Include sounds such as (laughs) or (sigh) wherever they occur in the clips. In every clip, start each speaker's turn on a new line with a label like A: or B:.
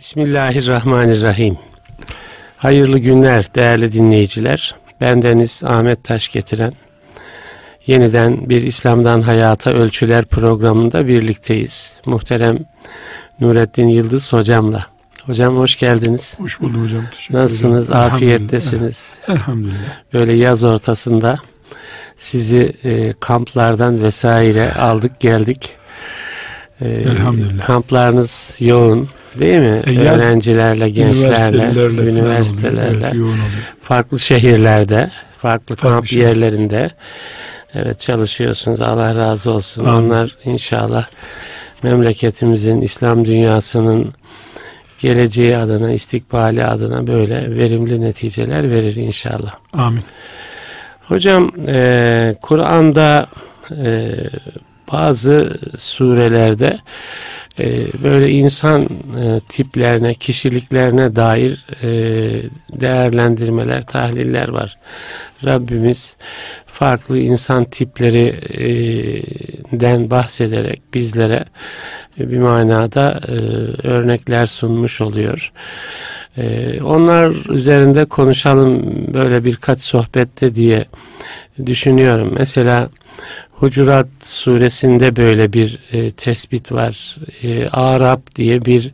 A: Bismillahirrahmanirrahim. Hayırlı günler değerli dinleyiciler. Bendeniz Ahmet Taş getiren yeniden bir İslam'dan Hayata Ölçüler programında birlikteyiz. Muhterem Nurettin Yıldız hocamla. Hocam hoş geldiniz.
B: Hoş buldum hocam.
A: Teşekkür Nasılsınız? Ederim. Afiyettesiniz.
B: Elhamdülillah.
A: Böyle yaz ortasında sizi e, kamplardan vesaire aldık geldik.
B: E, Elhamdülillah.
A: Kamplarınız yoğun. Değil mi? E, Öğrencilerle, gençlerle, üniversitelerle, evet, farklı şehirlerde, farklı, farklı kamp şey. yerlerinde evet çalışıyorsunuz. Allah razı olsun. Amin. Onlar inşallah memleketimizin, İslam dünyasının geleceği adına, istikbali adına böyle verimli neticeler verir inşallah.
B: Amin.
A: Hocam e, Kur'an'da e, bazı surelerde böyle insan e, tiplerine, kişiliklerine dair e, değerlendirmeler, tahliller var. Rabbimiz farklı insan tiplerinden bahsederek bizlere bir manada örnekler sunmuş oluyor. Onlar üzerinde konuşalım böyle birkaç sohbette diye düşünüyorum. Mesela Hucurat suresinde böyle bir e, tespit var. E, Arap diye bir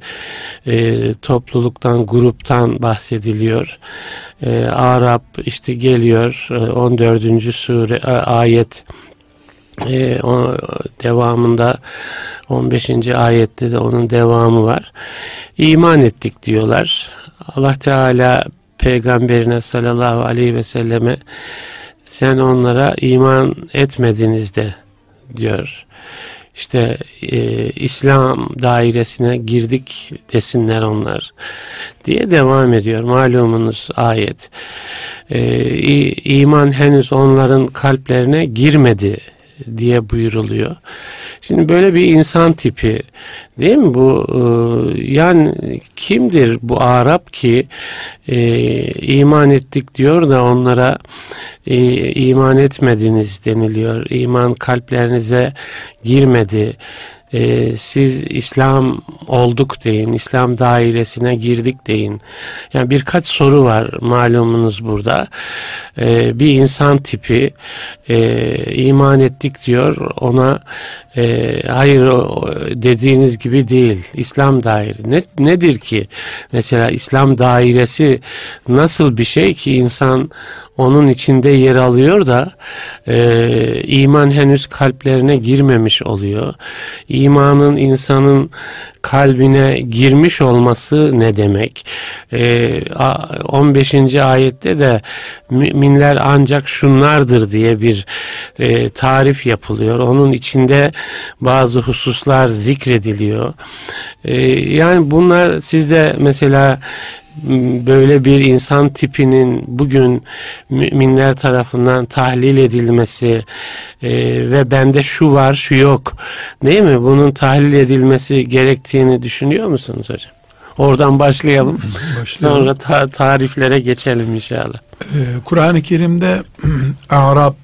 A: e, topluluktan, gruptan bahsediliyor. E, Arap işte geliyor e, 14. sure e, ayet e, o devamında 15. ayette de onun devamı var. İman ettik diyorlar. Allah Teala peygamberine sallallahu aleyhi ve selleme sen onlara iman etmediniz de diyor. İşte e, İslam dairesine girdik desinler onlar diye devam ediyor malumunuz ayet. E, iman henüz onların kalplerine girmedi diye buyuruluyor. Şimdi böyle bir insan tipi değil mi bu e, yani kimdir bu Arap ki e, iman ettik diyor da onlara e, iman etmediniz deniliyor. İman kalplerinize girmedi e, siz İslam olduk deyin, İslam dairesine girdik deyin. Yani birkaç soru var malumunuz burada. E, bir insan tipi e, iman ettik diyor, ona e, hayır dediğiniz gibi değil. İslam daire ne, nedir ki? Mesela İslam dairesi nasıl bir şey ki insan onun içinde yer alıyor da e, iman henüz kalplerine girmemiş oluyor. İmanın insanın kalbine girmiş olması ne demek? E, 15. ayette de müminler ancak şunlardır diye bir e, tarif yapılıyor. Onun içinde bazı hususlar zikrediliyor. E, yani bunlar sizde mesela böyle bir insan tipinin bugün müminler tarafından tahlil edilmesi e, ve bende şu var şu yok değil mi? Bunun tahlil edilmesi gerektiğini düşünüyor musunuz hocam? Oradan başlayalım. (laughs) başlayalım. Sonra ta tariflere geçelim inşallah.
B: Ee, Kur'an-ı Kerim'de (clears throat) Arap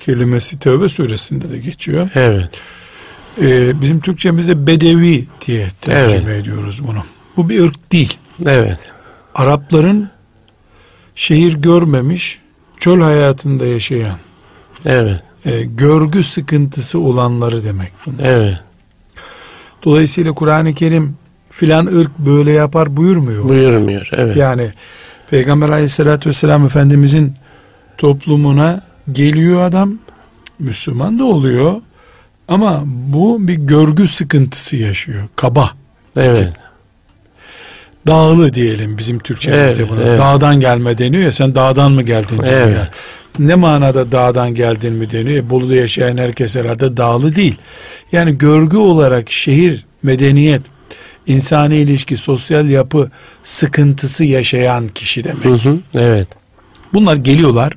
B: kelimesi Tevbe suresinde de geçiyor.
A: Evet.
B: Ee, bizim Türkçemizde Bedevi diye tercüme evet. ediyoruz bunu. Bu bir ırk değil.
A: Evet.
B: Arapların şehir görmemiş, çöl hayatında yaşayan,
A: evet.
B: e, görgü sıkıntısı olanları demek.
A: Bunlar. Evet.
B: Dolayısıyla Kur'an-ı Kerim filan ırk böyle yapar buyurmuyor.
A: Buyurmuyor, evet.
B: Yani Peygamber aleyhissalatü vesselam Efendimizin toplumuna geliyor adam, Müslüman da oluyor ama bu bir görgü sıkıntısı yaşıyor, kaba.
A: Evet
B: dağlı diyelim bizim Türkçemizde evet, buna. Evet. Dağdan gelme deniyor ya sen dağdan mı geldin deniyor. Evet. Ne manada dağdan geldin mi deniyor. E, Bolu'da yaşayan herkes herhalde dağlı değil. Yani görgü olarak şehir, medeniyet, insani ilişki, sosyal yapı sıkıntısı yaşayan kişi demek. Hı hı,
A: evet.
B: Bunlar geliyorlar.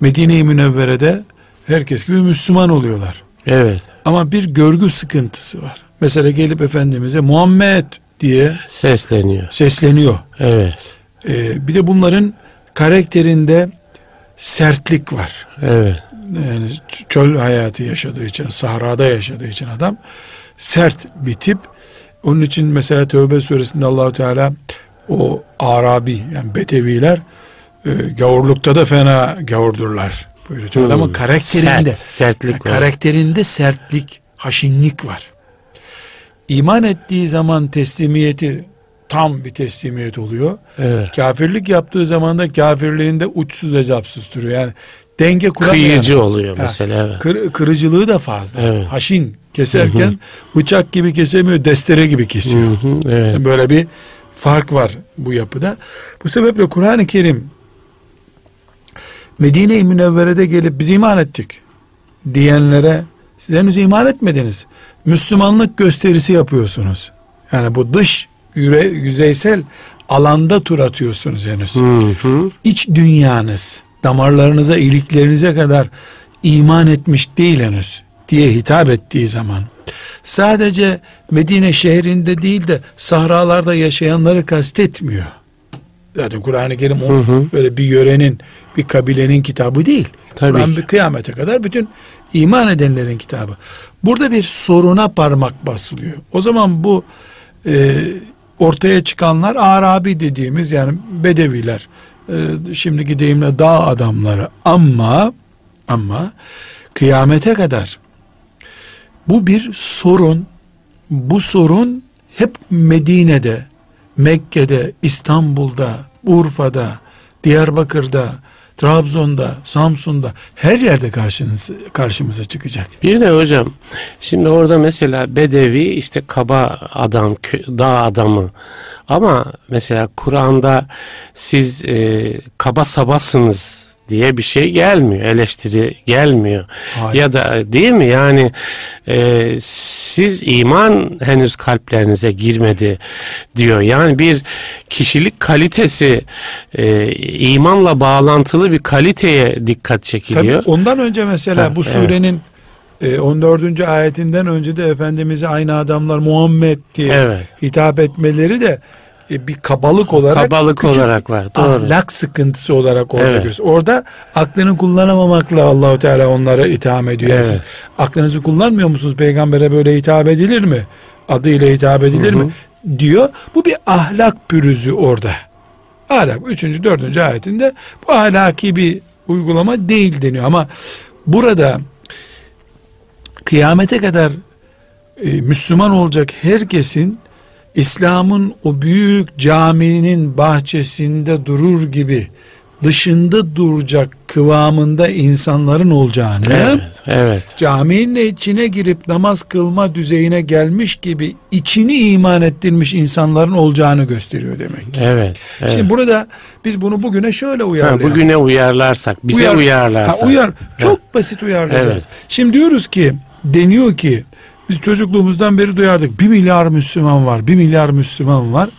B: Medine-i Münevvere'de herkes gibi Müslüman oluyorlar.
A: Evet.
B: Ama bir görgü sıkıntısı var. Mesela gelip Efendimiz'e Muhammed diye
A: sesleniyor.
B: Sesleniyor.
A: Evet.
B: Ee, bir de bunların karakterinde sertlik var.
A: Evet.
B: Yani çöl hayatı yaşadığı için, sahrada yaşadığı için adam sert bir tip. Onun için mesela Tevbe suresinde Allahu Teala o Arabi yani Bedeviler e, gavurlukta da fena gavurdurlar. Böyle hmm. adamın karakterinde
A: Sert, sertlik
B: yani karakterinde sertlik, haşinlik var. İman ettiği zaman teslimiyeti tam bir teslimiyet oluyor. Evet. Kafirlik yaptığı zaman da kafirliğinde uçsuz hesapsız duruyor. Yani denge kuramıyor.
A: Kıyıcı oluyor mesela. Evet.
B: Kır, kırıcılığı da fazla. Evet. Haşin keserken hı hı. bıçak gibi kesemiyor, destere gibi kesiyor. Hı hı, evet. Yani böyle bir fark var bu yapıda. Bu sebeple Kur'an-ı Kerim Medine-i Münevvere'de gelip biz iman ettik diyenlere siz henüz iman etmediniz. Müslümanlık gösterisi yapıyorsunuz. Yani bu dış yüre, yüzeysel alanda tur atıyorsunuz henüz. Hı hı. İç dünyanız, damarlarınıza, iliklerinize kadar iman etmiş değil henüz diye hitap ettiği zaman sadece Medine şehrinde değil de sahralarda yaşayanları kastetmiyor. Zaten Kur'an-ı Kerim hı hı. böyle bir yörenin, bir kabilenin kitabı değil. Kur'an bir kıyamete kadar bütün iman edenlerin kitabı. Burada bir soruna parmak basılıyor. O zaman bu e, ortaya çıkanlar Arabi dediğimiz yani Bedeviler, e, şimdiki deyimle dağ adamları ama ama kıyamete kadar bu bir sorun. Bu sorun hep Medine'de, Mekke'de, İstanbul'da, Urfa'da, Diyarbakır'da, Trabzon'da, Samsun'da her yerde karşınız, karşımıza çıkacak.
A: Bir de hocam şimdi orada mesela Bedevi işte kaba adam, dağ adamı ama mesela Kur'an'da siz e, kaba sabasınız diye bir şey gelmiyor. Eleştiri gelmiyor. Hayır. Ya da değil mi? Yani e, siz iman henüz kalplerinize girmedi diyor. Yani bir kişilik kalitesi e, imanla bağlantılı bir kaliteye dikkat çekiliyor.
B: Tabii ondan önce mesela ha, bu surenin evet. 14. ayetinden önce de Efendimiz'e aynı adamlar Muhammed diye evet. hitap etmeleri de e, bir kabalık olarak
A: kabalık olarak var.
B: Doğru. Ahlak sıkıntısı olarak orada evet. gösteriyor. Orada aklını kullanamamakla Allahu Teala onlara itham ediyor. Evet. Siz aklınızı kullanmıyor musunuz? Peygambere böyle hitap edilir mi? Adıyla hitap edilir Hı-hı. mi? diyor. Bu bir ahlak pürüzü orada. Ahlak 3. 4. ayetinde bu ahlaki bir uygulama değil deniyor ama burada kıyamete kadar e, Müslüman olacak herkesin İslam'ın o büyük caminin bahçesinde durur gibi dışında duracak kıvamında insanların olacağını
A: evet, evet.
B: caminin içine girip namaz kılma düzeyine gelmiş gibi içini iman ettirmiş insanların olacağını gösteriyor demek.
A: Evet, evet.
B: Şimdi burada biz bunu bugüne şöyle uyarlayalım.
A: Ha, bugüne uyarlarsak, bize Uyar, uyarlarsak.
B: Ha, uyar, çok basit uyarlayacağız. Evet. Şimdi diyoruz ki deniyor ki biz çocukluğumuzdan beri duyardık. Bir milyar Müslüman var. Bir milyar Müslüman var.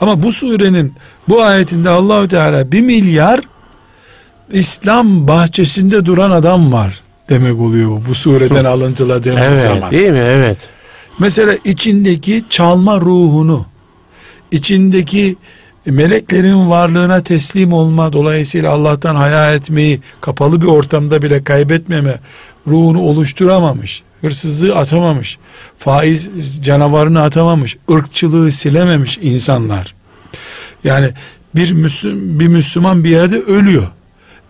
B: Ama bu surenin bu ayetinde Allahü Teala bir milyar İslam bahçesinde duran adam var demek oluyor bu, bu sureden alıntıladığımız
A: evet,
B: zaman.
A: Değil mi? Evet.
B: Mesela içindeki çalma ruhunu, içindeki meleklerin varlığına teslim olma dolayısıyla Allah'tan haya etmeyi kapalı bir ortamda bile kaybetmeme ruhunu oluşturamamış hırsızlığı atamamış, faiz canavarını atamamış, ırkçılığı silememiş insanlar. Yani bir Müslüman, bir Müslüman bir yerde ölüyor.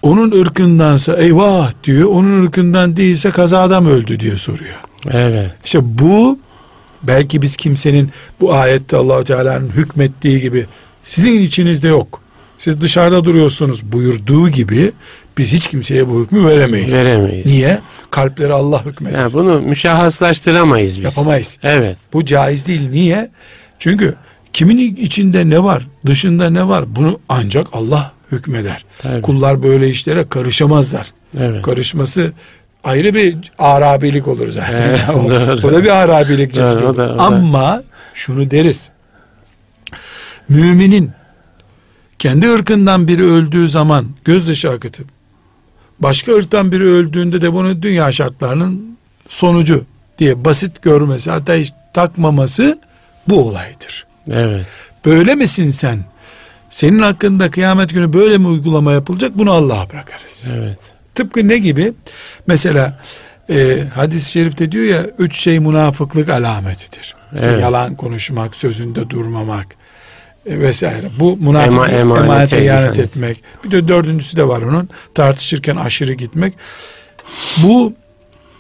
B: Onun ırkındansa eyvah diyor, onun ırkından değilse kazada mı öldü diye soruyor.
A: Evet.
B: İşte bu belki biz kimsenin bu ayette allah Teala'nın hükmettiği gibi sizin içinizde yok. Siz dışarıda duruyorsunuz buyurduğu gibi biz hiç kimseye bu hükmü veremeyiz.
A: Veremeyiz.
B: Niye? Kalpleri Allah hükmeder.
A: Yani bunu müşahhaslaştıramayız biz.
B: Yapamayız.
A: Evet.
B: Bu caiz değil. Niye? Çünkü kimin içinde ne var, dışında ne var bunu ancak Allah hükmeder. Tabii. Kullar böyle işlere karışamazlar. Evet. Karışması ayrı bir arabilik olur zaten. Evet, (laughs) o, o da bir arabilik. Doğru, o da, o da. Ama şunu deriz. Müminin kendi ırkından biri öldüğü zaman gözyaşı akıtıp başka ırktan biri öldüğünde de bunu dünya şartlarının sonucu diye basit görmesi hatta hiç takmaması bu olaydır.
A: Evet.
B: Böyle misin sen? Senin hakkında kıyamet günü böyle mi uygulama yapılacak? Bunu Allah'a bırakarız.
A: Evet.
B: Tıpkı ne gibi? Mesela e, hadis-i şerifte diyor ya üç şey münafıklık alametidir. İşte
A: Evet.
B: yalan konuşmak, sözünde durmamak vesaire. Bu münafık
A: Ema- emanet
B: emanete ihanet etmek. Bir de dördüncüsü de var onun. Tartışırken aşırı gitmek. Bu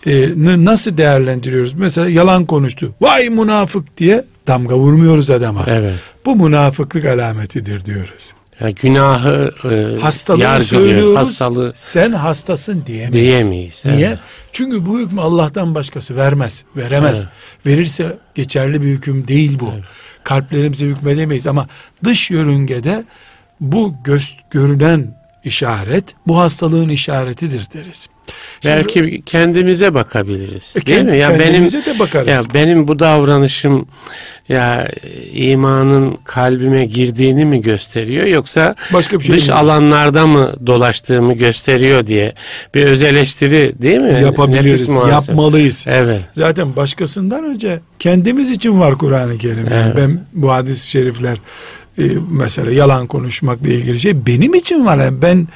B: e, nasıl değerlendiriyoruz? Mesela yalan konuştu. Vay münafık diye damga vurmuyoruz adama.
A: Evet.
B: Bu münafıklık alametidir diyoruz.
A: Yani günahı e,
B: Hastalığı söylüyoruz.
A: Hastalığı
B: Sen hastasın diyemeyiz.
A: diyemeyiz.
B: Niye?
A: Evet.
B: Çünkü bu hükmü Allah'tan başkası vermez. Veremez.
A: Evet.
B: Verirse geçerli bir hüküm değil bu. Kalplerimize hükmedemeyiz. Ama dış yörüngede bu göz, görünen işaret bu hastalığın işaretidir deriz. Şimdi-
A: Belki kendimize bakabiliriz.
B: E,
A: değil
B: kend-
A: mi? Ya benim
B: kendimize de bakarız.
A: ya benim bu davranışım ya imanın kalbime girdiğini mi gösteriyor yoksa
B: Başka bir şey
A: dış
B: mi?
A: alanlarda mı dolaştığımı gösteriyor diye bir öz eleştiri değil mi?
B: yapabiliriz, yapmalıyız.
A: Evet.
B: Zaten başkasından önce kendimiz için var Kur'an-ı Kerim. Yani
A: Evet.
B: ben bu hadis-i şerifler e, mesela yalan konuşmakla ilgili şey benim için var. Yani ben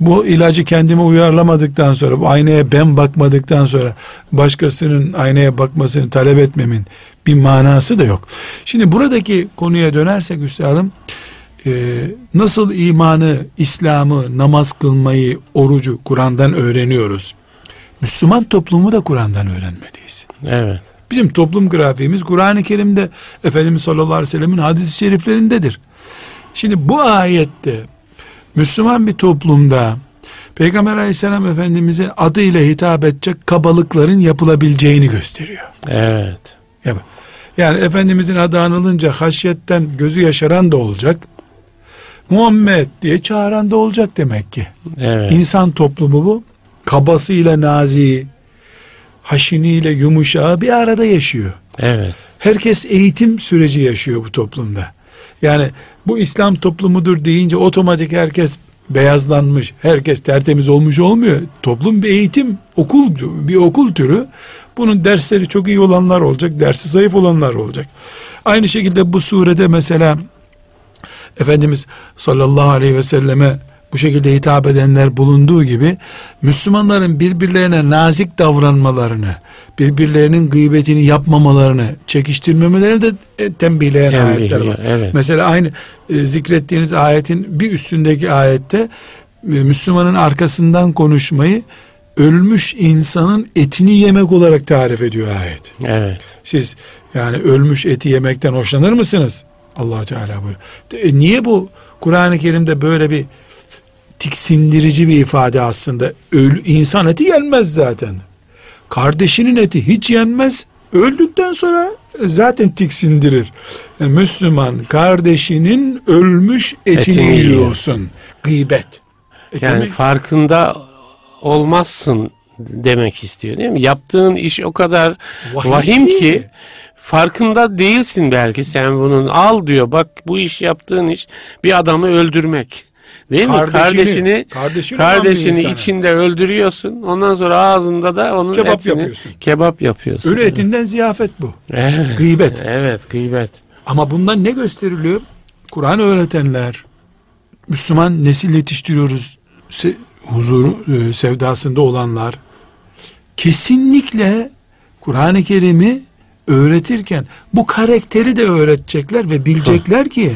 B: bu ilacı kendime uyarlamadıktan sonra bu aynaya ben bakmadıktan sonra başkasının aynaya bakmasını talep etmemin bir manası da yok. Şimdi buradaki konuya dönersek üstadım e, nasıl imanı, İslam'ı, namaz kılmayı, orucu Kur'an'dan öğreniyoruz. Müslüman toplumu da Kur'an'dan öğrenmeliyiz.
A: Evet.
B: Bizim toplum grafiğimiz Kur'an-ı Kerim'de Efendimiz sallallahu aleyhi ve sellemin hadis-i şeriflerindedir. Şimdi bu ayette Müslüman bir toplumda Peygamber aleyhisselam Efendimiz'e adıyla hitap edecek kabalıkların yapılabileceğini gösteriyor.
A: Evet.
B: Yani, yani Efendimizin adı anılınca haşyetten gözü yaşaran da olacak. Muhammed diye çağıran da olacak demek ki.
A: Evet.
B: İnsan toplumu bu. Kabasıyla nazi, haşiniyle yumuşağı bir arada yaşıyor.
A: Evet.
B: Herkes eğitim süreci yaşıyor bu toplumda. Yani bu İslam toplumudur deyince otomatik herkes beyazlanmış, herkes tertemiz olmuş olmuyor. Toplum bir eğitim, okul bir okul türü. Bunun dersleri çok iyi olanlar olacak, dersi zayıf olanlar olacak. Aynı şekilde bu surede mesela Efendimiz sallallahu aleyhi ve selleme bu şekilde hitap edenler bulunduğu gibi Müslümanların birbirlerine nazik davranmalarını, birbirlerinin gıybetini yapmamalarını, çekiştirmemelerini de e, tembihleyen
A: Tembihliyor,
B: ayetler var.
A: evet.
B: Mesela aynı e, zikrettiğiniz ayetin bir üstündeki ayette e, Müslümanın arkasından konuşmayı ölmüş insanın etini yemek olarak tarif ediyor ayet.
A: Evet.
B: Siz yani ölmüş eti yemekten hoşlanır mısınız? allah Teala buyuruyor. E, niye bu Kur'an-ı Kerim'de böyle bir tiksindirici bir ifade aslında? Ölü, insan eti yenmez zaten. Kardeşinin eti hiç yenmez. Öldükten sonra zaten tiksindirir. Yani Müslüman kardeşinin ölmüş etini,
A: Etini yiyor.
B: yiyorsun. Gıybet. E
A: Yani
B: demek-
A: farkında olmazsın demek istiyor değil mi? Yaptığın iş o kadar
B: Vahim
A: vahim,
B: ki.
A: ki farkında değilsin belki sen bunun. Al diyor bak bu iş yaptığın iş bir adamı öldürmek. Değil mi?
B: Kardeşini-
A: Kardeşini
B: kardeşini
A: kardeşini
B: insanı.
A: içinde öldürüyorsun. Ondan sonra ağzında da onun
B: Kebap
A: etini
B: yapıyorsun.
A: kebap yapıyorsun.
B: ölü etinden ziyafet bu.
A: Evet.
B: Gıybet.
A: Evet, gıybet.
B: Ama bundan ne gösteriliyor? Kur'an öğretenler, Müslüman nesil yetiştiriyoruz, se- huzuru e, sevdasında olanlar, kesinlikle Kur'an-ı Kerim'i öğretirken bu karakteri de öğretecekler ve bilecekler ki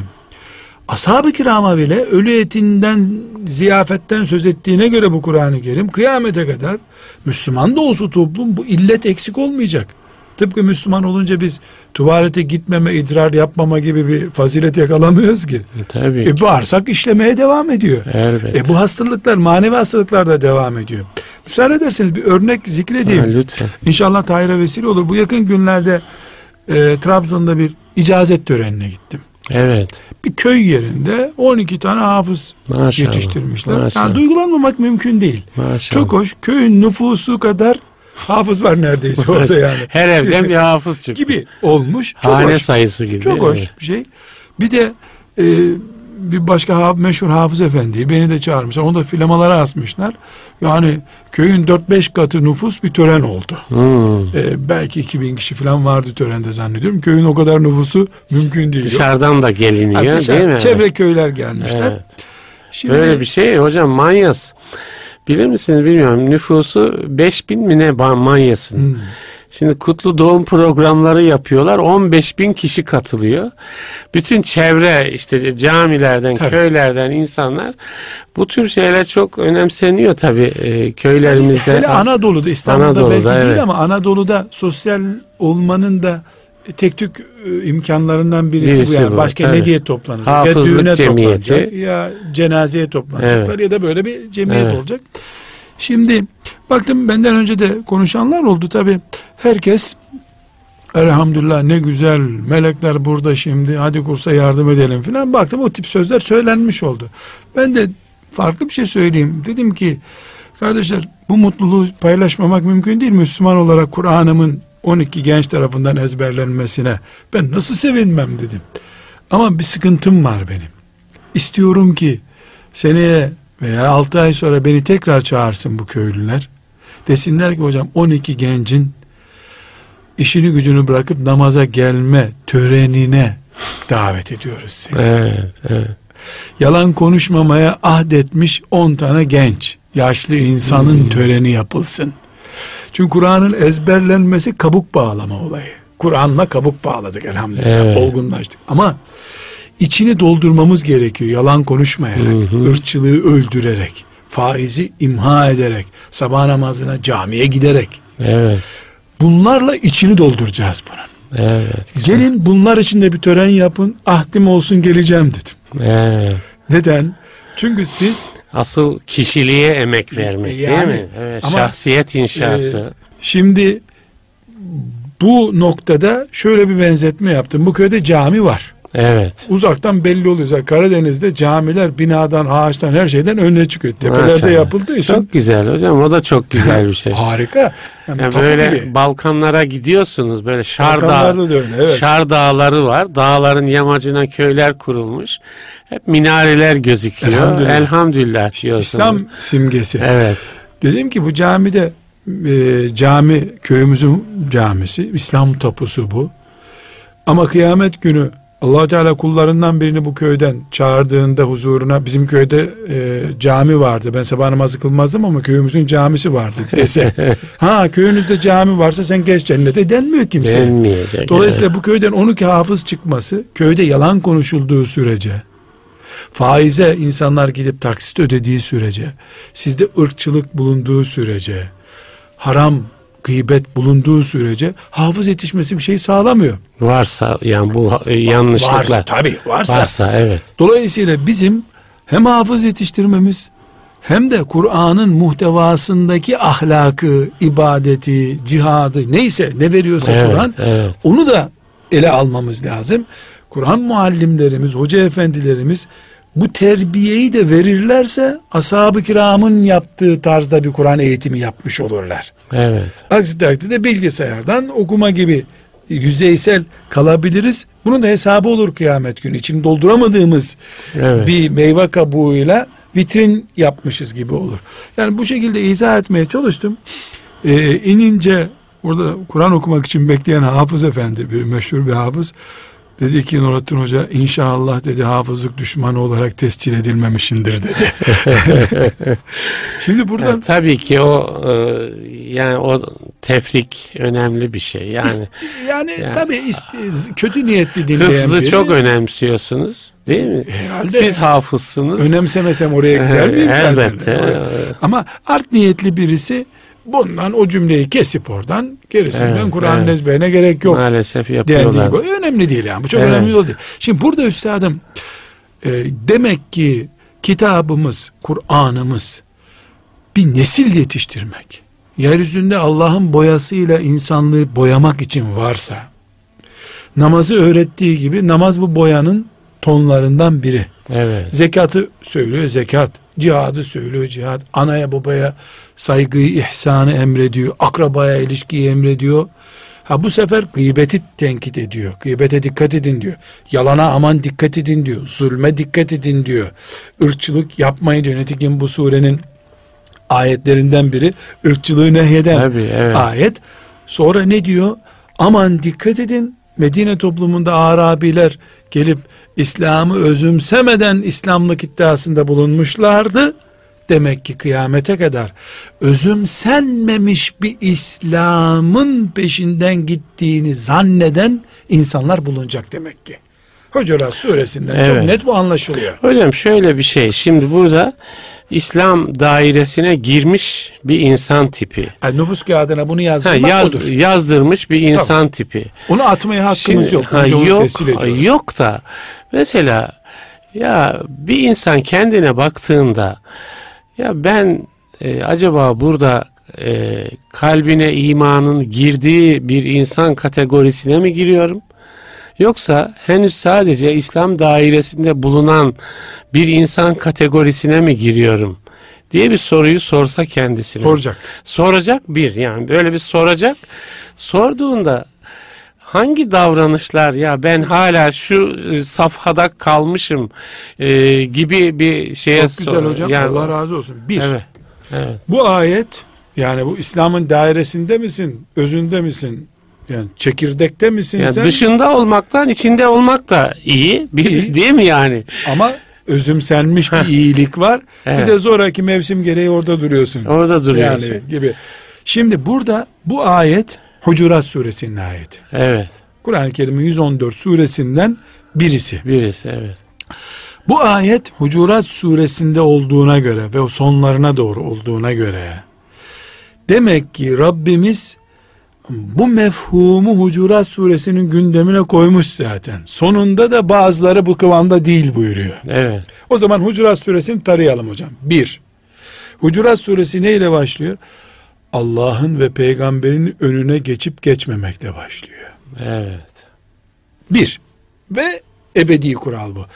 B: ashab-ı kirama bile ölü etinden ziyafetten söz ettiğine göre bu Kur'an-ı Kerim kıyamete kadar Müslüman da olsa toplum bu illet eksik olmayacak. Tıpkı Müslüman olunca biz tuvalete gitmeme, idrar yapmama gibi bir fazilet yakalamıyoruz ki.
A: Tabii.
B: E, bağırsak işlemeye devam ediyor.
A: Elbet.
B: E, bu hastalıklar, manevi hastalıklar da devam ediyor. Müsaade ederseniz bir örnek zikredeyim.
A: Ha, lütfen.
B: İnşallah Tahir'e vesile olur. Bu yakın günlerde e, Trabzon'da bir icazet törenine gittim.
A: Evet.
B: Bir köy yerinde 12 tane hafız
A: Maşallah.
B: yetiştirmişler.
A: Maşallah.
B: Yani duygulanmamak mümkün değil.
A: Maşallah.
B: Çok hoş. Köyün nüfusu kadar hafız var neredeyse orada yani.
A: Her evden bir hafız (laughs) çıktı.
B: gibi olmuş. Çok
A: Hane
B: hoş.
A: sayısı gibi.
B: Çok hoş
A: Evet.
B: bir şey. Bir de e, bir başka ha- meşhur hafız efendi beni de çağırmışlar. Onu da filamalara asmışlar. Yani köyün 4-5 katı nüfus bir tören oldu.
A: Hmm.
B: E, belki 2000 kişi falan vardı törende zannediyorum. Köyün o kadar nüfusu mümkün değil.
A: Dışarıdan da
B: Ha,
A: geliniyor
B: dışarı-
A: değil mi?
B: Çevre köyler gelmişler.
A: Evet.
B: Şimdi
A: Böyle bir şey hocam manyas. bilir misiniz bilmiyorum nüfusu 5000 mi ne Manyas'ın. Hmm. Şimdi kutlu doğum programları yapıyorlar. 15 bin kişi katılıyor. Bütün çevre işte camilerden, tabii. köylerden insanlar bu tür şeyler çok önemseniyor tabii e, köylerimizde.
B: Hele Anadolu'da İstanbul'da Anadolu'da, belki evet. değil ama Anadolu'da sosyal olmanın da tek tük e, imkanlarından birisi, birisi bu yani. Bu, Başka tabii. ne diye toplanacak?
A: Hafızlık ya düğüne cemiyeti. toplanacak
B: ya cenazeye toplanacaklar evet. ya da böyle bir cemiyet evet. olacak. Şimdi baktım benden önce de konuşanlar oldu tabi. Herkes elhamdülillah ne güzel melekler burada şimdi hadi kursa yardım edelim filan. Baktım o tip sözler söylenmiş oldu. Ben de farklı bir şey söyleyeyim. Dedim ki kardeşler bu mutluluğu paylaşmamak mümkün değil. Müslüman olarak Kur'an'ımın 12 genç tarafından ezberlenmesine ben nasıl sevinmem dedim. Ama bir sıkıntım var benim. İstiyorum ki seneye veya 6 ay sonra beni tekrar çağırsın bu köylüler. Desinler ki hocam 12 gencin işini gücünü bırakıp namaza gelme törenine (laughs) davet ediyoruz seni. Evet, evet. Yalan konuşmamaya ahdetmiş 10 tane genç, yaşlı insanın hmm. töreni yapılsın. Çünkü Kur'an'ın ezberlenmesi kabuk bağlama olayı. Kur'an'la kabuk bağladık elhamdülillah. Evet. Olgunlaştık. Ama içini doldurmamız gerekiyor. Yalan konuşmayarak, hı hı. ırkçılığı öldürerek, faizi imha ederek, sabah namazına camiye giderek. Evet. Bunlarla içini dolduracağız bunun. Evet. Güzel. Gelin bunlar için de bir tören yapın. Ahdim olsun geleceğim dedim. Evet. Neden? Çünkü siz
A: asıl kişiliğe emek vermek yani, değil mi? Evet, ama, şahsiyet inşası. E,
B: şimdi bu noktada şöyle bir benzetme yaptım. Bu köyde cami var. Evet. Uzaktan belli oluyor. Zaten Karadeniz'de camiler binadan, ağaçtan, her şeyden önüne çıkıyor. Tepelerde Maşallah. yapıldığı için.
A: Çok güzel hocam. O da çok güzel bir şey. (laughs)
B: Harika.
A: Yani, yani böyle gibi. Balkanlara gidiyorsunuz. Böyle Şar, Dağ, öyle, evet. Şar dağları var. Dağların yamacına köyler kurulmuş. Hep minareler gözüküyor. Elhamdülillah, Elhamdülillah diyorsunuz.
B: İslam simgesi. Evet. Dedim ki bu camide e, cami köyümüzün camisi. İslam tapusu bu. Ama kıyamet günü allah Teala kullarından birini bu köyden çağırdığında huzuruna bizim köyde e, cami vardı. Ben sabah namazı kılmazdım ama köyümüzün camisi vardı dese. (laughs) ha köyünüzde cami varsa sen geç cennete denmiyor kimse. Denmeyecek. Dolayısıyla evet. bu köyden 12 hafız çıkması köyde yalan konuşulduğu sürece faize insanlar gidip taksit ödediği sürece sizde ırkçılık bulunduğu sürece haram gıybet bulunduğu sürece hafız yetişmesi bir şey sağlamıyor.
A: Varsa yani bu yanlışlıklar.
B: Var, tabii varsa.
A: Varsa evet.
B: Dolayısıyla bizim hem hafız yetiştirmemiz hem de Kur'an'ın muhtevasındaki ahlakı, ibadeti, cihadı neyse ne veriyorsa evet, Kur'an evet. onu da ele almamız lazım. Kur'an muallimlerimiz, hoca efendilerimiz bu terbiyeyi de verirlerse ashab-ı kiramın yaptığı tarzda bir Kur'an eğitimi yapmış olurlar. Evet. Aksi takdirde bilgisayardan okuma gibi yüzeysel kalabiliriz. Bunun da hesabı olur kıyamet günü. İçini dolduramadığımız evet. bir meyve kabuğuyla vitrin yapmışız gibi olur. Yani bu şekilde izah etmeye çalıştım. Ee, inince orada Kur'an okumak için bekleyen hafız efendi bir meşhur bir hafız Dedi ki Nurattin Hoca inşallah dedi hafızlık düşmanı olarak tescil edilmemişindir dedi. (laughs)
A: Şimdi buradan yani, tabii ki o e, yani o tefrik önemli bir şey. Yani
B: yani, yani tabii kötü niyetli dinleyen
A: Hıfzı biri, çok önemsiyorsunuz. Değil mi? Herhalde. Siz hafızsınız.
B: Önemsemesem oraya gider miyim? (laughs) Elbette. Ama art niyetli birisi Bundan o cümleyi kesip oradan gerisinden evet, Kur'an'ın evet. ezberine gerek yok.
A: Maalesef yapıyorlar.
B: Dendiği, önemli değil yani. Bu çok evet. önemli değil. Şimdi burada üstadım e, demek ki kitabımız, Kur'an'ımız bir nesil yetiştirmek. Yeryüzünde Allah'ın boyasıyla insanlığı boyamak için varsa namazı öğrettiği gibi namaz bu boyanın tonlarından biri. Evet. Zekatı söylüyor zekat. Cihadı söylüyor cihad. Anaya babaya saygıyı, ihsanı emrediyor. Akrabaya ilişkiyi emrediyor. Ha bu sefer gıybeti tenkit ediyor. Gıybete dikkat edin diyor. Yalana aman dikkat edin diyor. Zulme dikkat edin diyor. Irkçılık yapmayın diyor. Netikim bu surenin ayetlerinden biri ırkçılığı nehyeden Tabii, evet. ayet. Sonra ne diyor? Aman dikkat edin. Medine toplumunda Arabiler gelip İslam'ı özümsemeden İslamlık iddiasında bulunmuşlardı. demek ki kıyamete kadar özümsenmemiş bir İslam'ın peşinden gittiğini zanneden insanlar bulunacak demek ki. Hucurat suresinden evet. çok net bu anlaşılıyor.
A: Hocam şöyle bir şey. Şimdi burada İslam dairesine girmiş bir insan tipi.
B: Yani nüfus kağıdına bunu yazdırmak ha, yaz, odur.
A: Yazdırmış bir insan Tabii. tipi.
B: Onu atmaya hakkımız Şimdi, yok. Ha,
A: yok, yok da mesela ya bir insan kendine baktığında ya ben e, acaba burada e, kalbine imanın girdiği bir insan kategorisine mi giriyorum? Yoksa henüz sadece İslam dairesinde bulunan bir insan kategorisine mi giriyorum? diye bir soruyu sorsa kendisine.
B: Soracak.
A: Soracak bir yani böyle bir soracak. Sorduğunda hangi davranışlar ya ben hala şu e, safhada kalmışım e, gibi bir şeye
B: Çok güzel hocam yani, Allah razı olsun. Bir, evet, evet. bu ayet yani bu İslam'ın dairesinde misin, özünde misin, yani çekirdekte misin
A: yani
B: sen?
A: Dışında olmaktan içinde olmak da iyi, bir iyi. (laughs) değil mi yani?
B: Ama özümsenmiş bir iyilik var. Evet. Bir de zoraki mevsim gereği orada duruyorsun.
A: Orada duruyorsun.
B: Yani gibi. Şimdi burada bu ayet Hucurat suresinin ayeti.
A: Evet.
B: Kur'an-ı Kerim'in 114 suresinden birisi.
A: Birisi evet.
B: Bu ayet Hucurat suresinde olduğuna göre ve sonlarına doğru olduğuna göre demek ki Rabbimiz bu mefhumu Hucurat suresinin gündemine koymuş zaten. Sonunda da bazıları bu kıvamda değil buyuruyor.
A: Evet.
B: O zaman Hucurat suresini tarayalım hocam. Bir, Hucurat suresi neyle başlıyor? Allah'ın ve peygamberin önüne geçip geçmemekle başlıyor.
A: Evet.
B: Bir ve ebedi kural bu.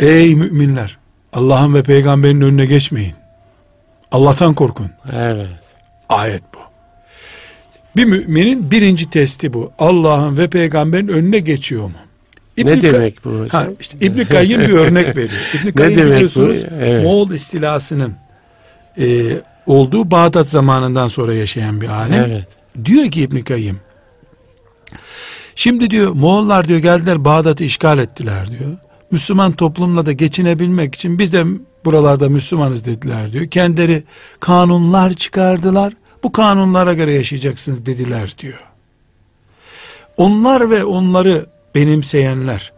B: Ey müminler Allah'ın ve peygamberin önüne geçmeyin. Allah'tan korkun.
A: Evet.
B: Ayet bu. Bir müminin birinci testi bu. Allah'ın ve peygamberin önüne geçiyor mu?
A: İbn ne demek bu?
B: Ha, işte İbn Kayyim bir örnek (laughs) veriyor. İbn Kayyim biliyorsunuz bu? Evet. Moğol istilasının e, olduğu Bağdat zamanından sonra yaşayan bir alim. Evet. Diyor ki İbn Kayyim Şimdi diyor Moğollar diyor geldiler Bağdat'ı işgal ettiler diyor. Müslüman toplumla da geçinebilmek için biz de buralarda Müslümanız dediler diyor. Kendileri kanunlar çıkardılar. Bu kanunlara göre yaşayacaksınız dediler diyor. Onlar ve onları benimseyenler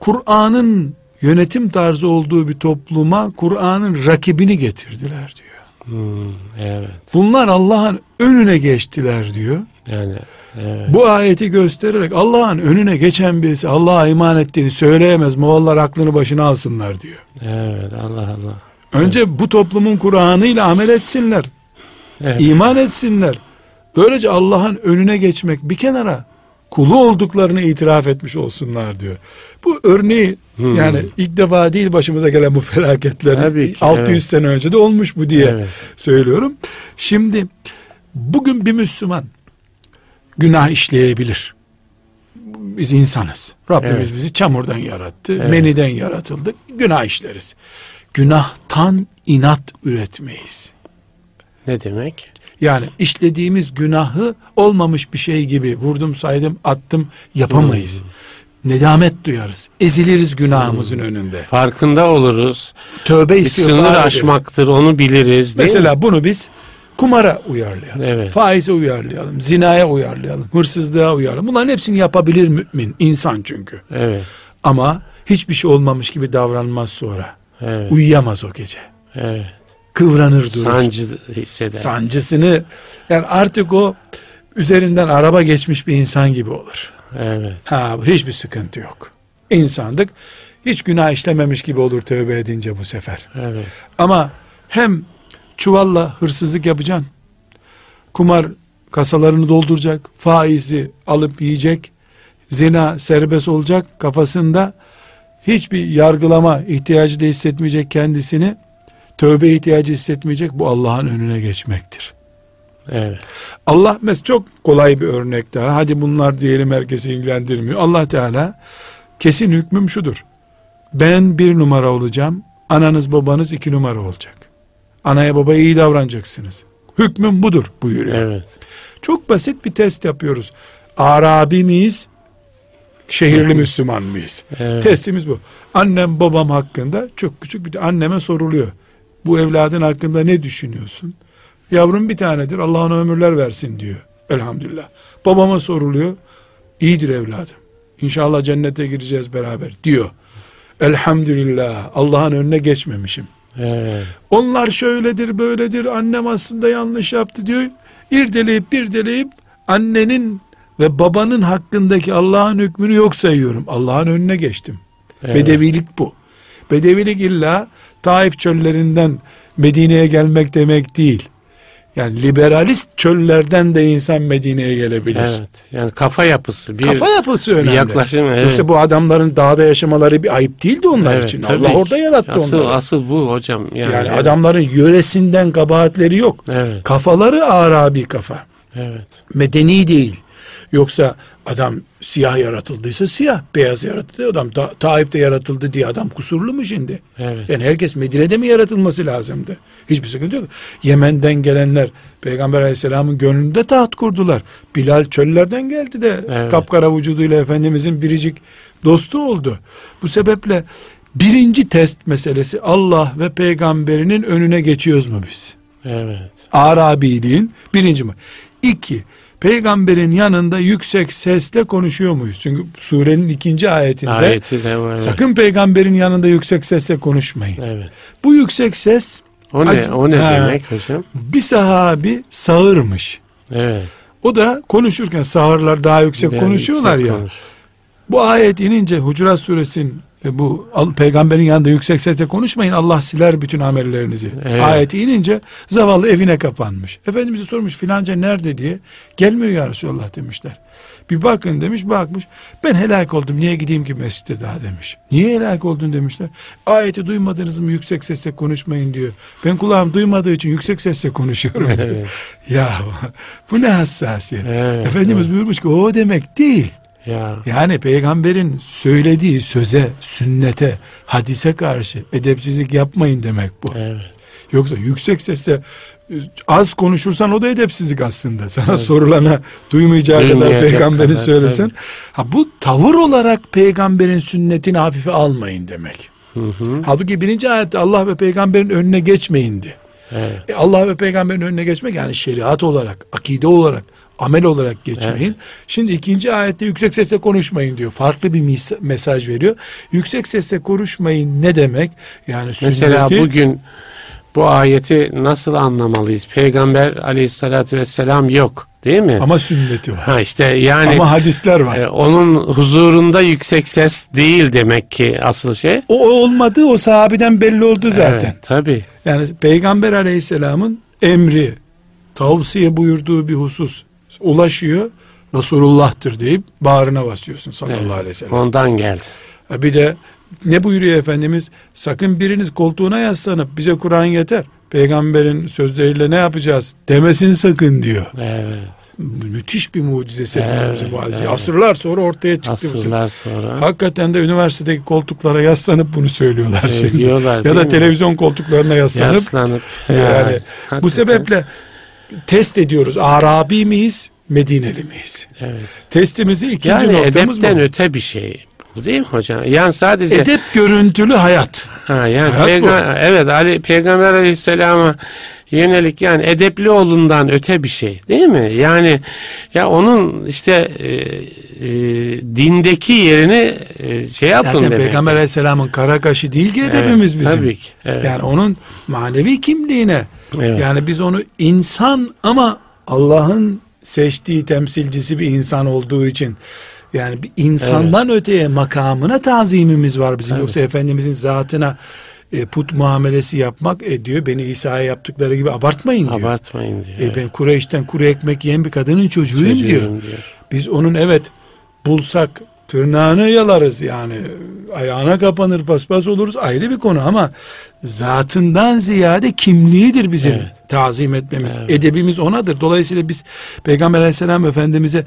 B: Kur'an'ın yönetim tarzı olduğu bir topluma Kur'an'ın rakibini getirdiler diyor.
A: Hmm, evet.
B: Bunlar Allah'ın önüne geçtiler diyor.
A: Yani evet.
B: Bu ayeti göstererek Allah'ın önüne geçen birisi Allah'a iman ettiğini söyleyemez. Moğollar aklını başına alsınlar diyor.
A: Evet Allah Allah.
B: Önce evet. bu toplumun Kur'an'ıyla amel etsinler. Evet. İman etsinler. Böylece Allah'ın önüne geçmek bir kenara kulu olduklarını itiraf etmiş olsunlar diyor. Bu örneği hmm. yani ilk defa değil başımıza gelen bu felaketler. Tabii ki, 600 evet. sene önce de olmuş bu diye evet. söylüyorum. Şimdi bugün bir Müslüman günah işleyebilir. Biz insanız. Rabbimiz evet. bizi çamurdan yarattı. Evet. Meniden yaratıldık. Günah işleriz. Günahtan inat üretmeyiz.
A: Ne demek?
B: Yani işlediğimiz günahı olmamış bir şey gibi vurdum saydım attım yapamayız. Hmm. Nedamet duyarız. Eziliriz günahımızın hmm. önünde.
A: Farkında oluruz.
B: Tövbe istiyor.
A: Sınır aşmaktır onu biliriz.
B: Mesela mi? bunu biz kumara uyarlayalım. Evet. Faize uyarlayalım. Zinaya uyarlayalım. Hırsızlığa uyarlayalım. Bunların hepsini yapabilir mümin. insan çünkü.
A: Evet.
B: Ama hiçbir şey olmamış gibi davranmaz sonra. Evet. Uyuyamaz o gece.
A: Evet
B: kıvranır durur.
A: Sancı hisseder.
B: Sancısını yani artık o üzerinden araba geçmiş bir insan gibi olur.
A: Evet.
B: Ha hiçbir sıkıntı yok. İnsandık hiç günah işlememiş gibi olur tövbe edince bu sefer.
A: Evet.
B: Ama hem çuvalla hırsızlık yapacaksın. Kumar kasalarını dolduracak. Faizi alıp yiyecek. Zina serbest olacak kafasında hiçbir yargılama ihtiyacı da hissetmeyecek kendisini tövbe ihtiyacı hissetmeyecek bu Allah'ın önüne geçmektir.
A: Evet.
B: Allah mes çok kolay bir örnek daha. Hadi bunlar diyelim herkesi ilgilendirmiyor. Allah Teala kesin hükmüm şudur. Ben bir numara olacağım. Ananız babanız iki numara olacak. Anaya babaya iyi davranacaksınız. Hükmüm budur buyuruyor.
A: Evet.
B: Çok basit bir test yapıyoruz. Arabi miyiz? Şehirli Müslüman mıyız? Evet. Testimiz bu. Annem babam hakkında çok küçük bir anneme soruluyor Bu evladın hakkında ne düşünüyorsun? Yavrum bir tanedir Allah ona ömürler versin diyor. Elhamdülillah. Babama soruluyor. İyidir evladım. İnşallah cennete gireceğiz beraber diyor. Elhamdülillah Allah'ın önüne geçmemişim. Evet. Onlar şöyledir böyledir annem aslında yanlış yaptı diyor. İrdeleyip birdeleyip annenin ve babanın hakkındaki Allah'ın hükmünü yok sayıyorum. Allah'ın önüne geçtim. Evet. Bedevilik bu. Bedevilik illa Taif çöllerinden Medine'ye gelmek demek değil. Yani liberalist çöllerden de insan Medine'ye gelebilir. Evet.
A: Yani kafa yapısı.
B: Bir, kafa yapısı önemli.
A: Bir yaklaşım. Evet.
B: Yoksa bu adamların dağda yaşamaları bir ayıp değildi onlar evet, için. Allah orada yarattı
A: asıl,
B: onları.
A: Asıl bu hocam.
B: Yani, yani evet. adamların yöresinden kabahatleri yok. Evet. Kafaları Arabi kafa. Evet. Medeni değil. Yoksa adam siyah yaratıldıysa siyah, beyaz yaratıldı adam ta, Taif'te yaratıldı diye adam kusurlu mu şimdi? Evet. Yani herkes Medine'de mi yaratılması lazımdı? Hiçbir sıkıntı yok. Yemen'den gelenler Peygamber Aleyhisselam'ın gönlünde taht kurdular. Bilal çöllerden geldi de evet. kapkara vücuduyla Efendimizin biricik dostu oldu. Bu sebeple birinci test meselesi Allah ve peygamberinin önüne geçiyoruz mu biz? Evet. Arabiliğin birinci mi? İki, peygamberin yanında yüksek sesle konuşuyor muyuz? Çünkü surenin ikinci ayetinde Ayeti de var, evet. sakın peygamberin yanında yüksek sesle konuşmayın. Evet. Bu yüksek ses
A: o ne, o ne ha, demek hocam?
B: Bir sahabi sağırmış. Evet. O da konuşurken sağırlar daha yüksek Biraz konuşuyorlar yüksek ya. Konuş. Bu ayet inince Hucurat suresinin e, bu peygamberin yanında yüksek sesle konuşmayın Allah siler bütün amellerinizi. Evet. Ayeti inince zavallı evine kapanmış. Efendimiz'e sormuş filanca nerede diye. Gelmiyor ya Resulallah demişler. Bir bakın demiş bakmış. Ben helak oldum niye gideyim ki mescide daha demiş. Niye helak oldun demişler. Ayeti duymadınız mı yüksek sesle konuşmayın diyor. Ben kulağım duymadığı için yüksek sesle konuşuyorum diyor. (laughs) ya bu ne hassasiyet. Evet, Efendimiz evet. buyurmuş ki o demek değil. Ya. Yani peygamberin söylediği söze, sünnete, hadise karşı edepsizlik yapmayın demek bu. Evet. Yoksa yüksek sesle az konuşursan o da edepsizlik aslında. Sana evet. sorulana duymayacağı kadar peygamberin kadar, söylesen. Tabii. Ha, bu tavır olarak peygamberin sünnetini hafife almayın demek. Hı hı. Halbuki birinci ayette Allah ve peygamberin önüne geçmeyindi. Evet. E Allah ve peygamberin önüne geçmek yani şeriat olarak, akide olarak, amel olarak geçmeyin. Evet. Şimdi ikinci ayette yüksek sesle konuşmayın diyor. Farklı bir mesaj veriyor. Yüksek sesle konuşmayın ne demek? Yani
A: sünneti... Mesela bugün bu ayeti nasıl anlamalıyız? Peygamber aleyhissalatü vesselam yok değil mi?
B: Ama sünneti var.
A: Ha işte yani
B: Ama hadisler var. E,
A: onun huzurunda yüksek ses değil demek ki asıl şey.
B: O olmadı o sahabeden belli oldu zaten. Evet,
A: tabii.
B: Yani Peygamber aleyhisselamın emri, tavsiye buyurduğu bir husus ulaşıyor. Resulullah'tır deyip bağrına basıyorsun sallallahu evet, aleyhi ve sellem.
A: Ondan geldi.
B: Bir de ne buyuruyor Efendimiz? Sakın biriniz koltuğuna yaslanıp bize Kur'an yeter. Peygamberin sözleriyle ne yapacağız demesin sakın diyor. Evet. Müthiş bir mucizesi evet, evet. Asırlar sonra ortaya çıktı.
A: Asırlar sonra.
B: Hakikaten de üniversitedeki koltuklara yaslanıp bunu söylüyorlar şimdi. Ya da mi? televizyon koltuklarına yaslanıp. Yaslanıp. Yani ya, bu sebeple test ediyoruz. Arabi miyiz? Medineli miyiz? Evet. Testimizi ikinci yani noktamız
A: edepten öte bir şey. Bu değil mi hocam? Yani sadece
B: edep görüntülü hayat.
A: Ha yani hayat peygamber, evet Ali Peygamber Aleyhisselam'a yönelik yani edepli olundan öte bir şey değil mi? Yani ya onun işte e, e, dindeki yerini e, şey yapın Zaten
B: demek. Peygamber Aleyhisselam'ın kara kaşı değil ki edebimiz evet, bizim. Tabii ki. Evet. Yani onun manevi kimliğine evet. yani biz onu insan ama Allah'ın seçtiği temsilcisi bir insan olduğu için yani bir insandan evet. öteye makamına tazimimiz var bizim. Evet. Yoksa Efendimizin zatına e, put muamelesi yapmak ediyor. Beni İsa'ya yaptıkları gibi abartmayın diyor.
A: Abartmayın diyor.
B: E, ben Kureyş'ten kuru ekmek yiyen bir kadının çocuğuyum, çocuğuyum diyor. diyor. Biz onun evet bulsak tırnağını yalarız yani ayağına kapanır paspas oluruz ayrı bir konu ama zatından ziyade kimliğidir bizim evet. tazim etmemiz evet. edebimiz onadır dolayısıyla biz Peygamber aleyhisselam efendimize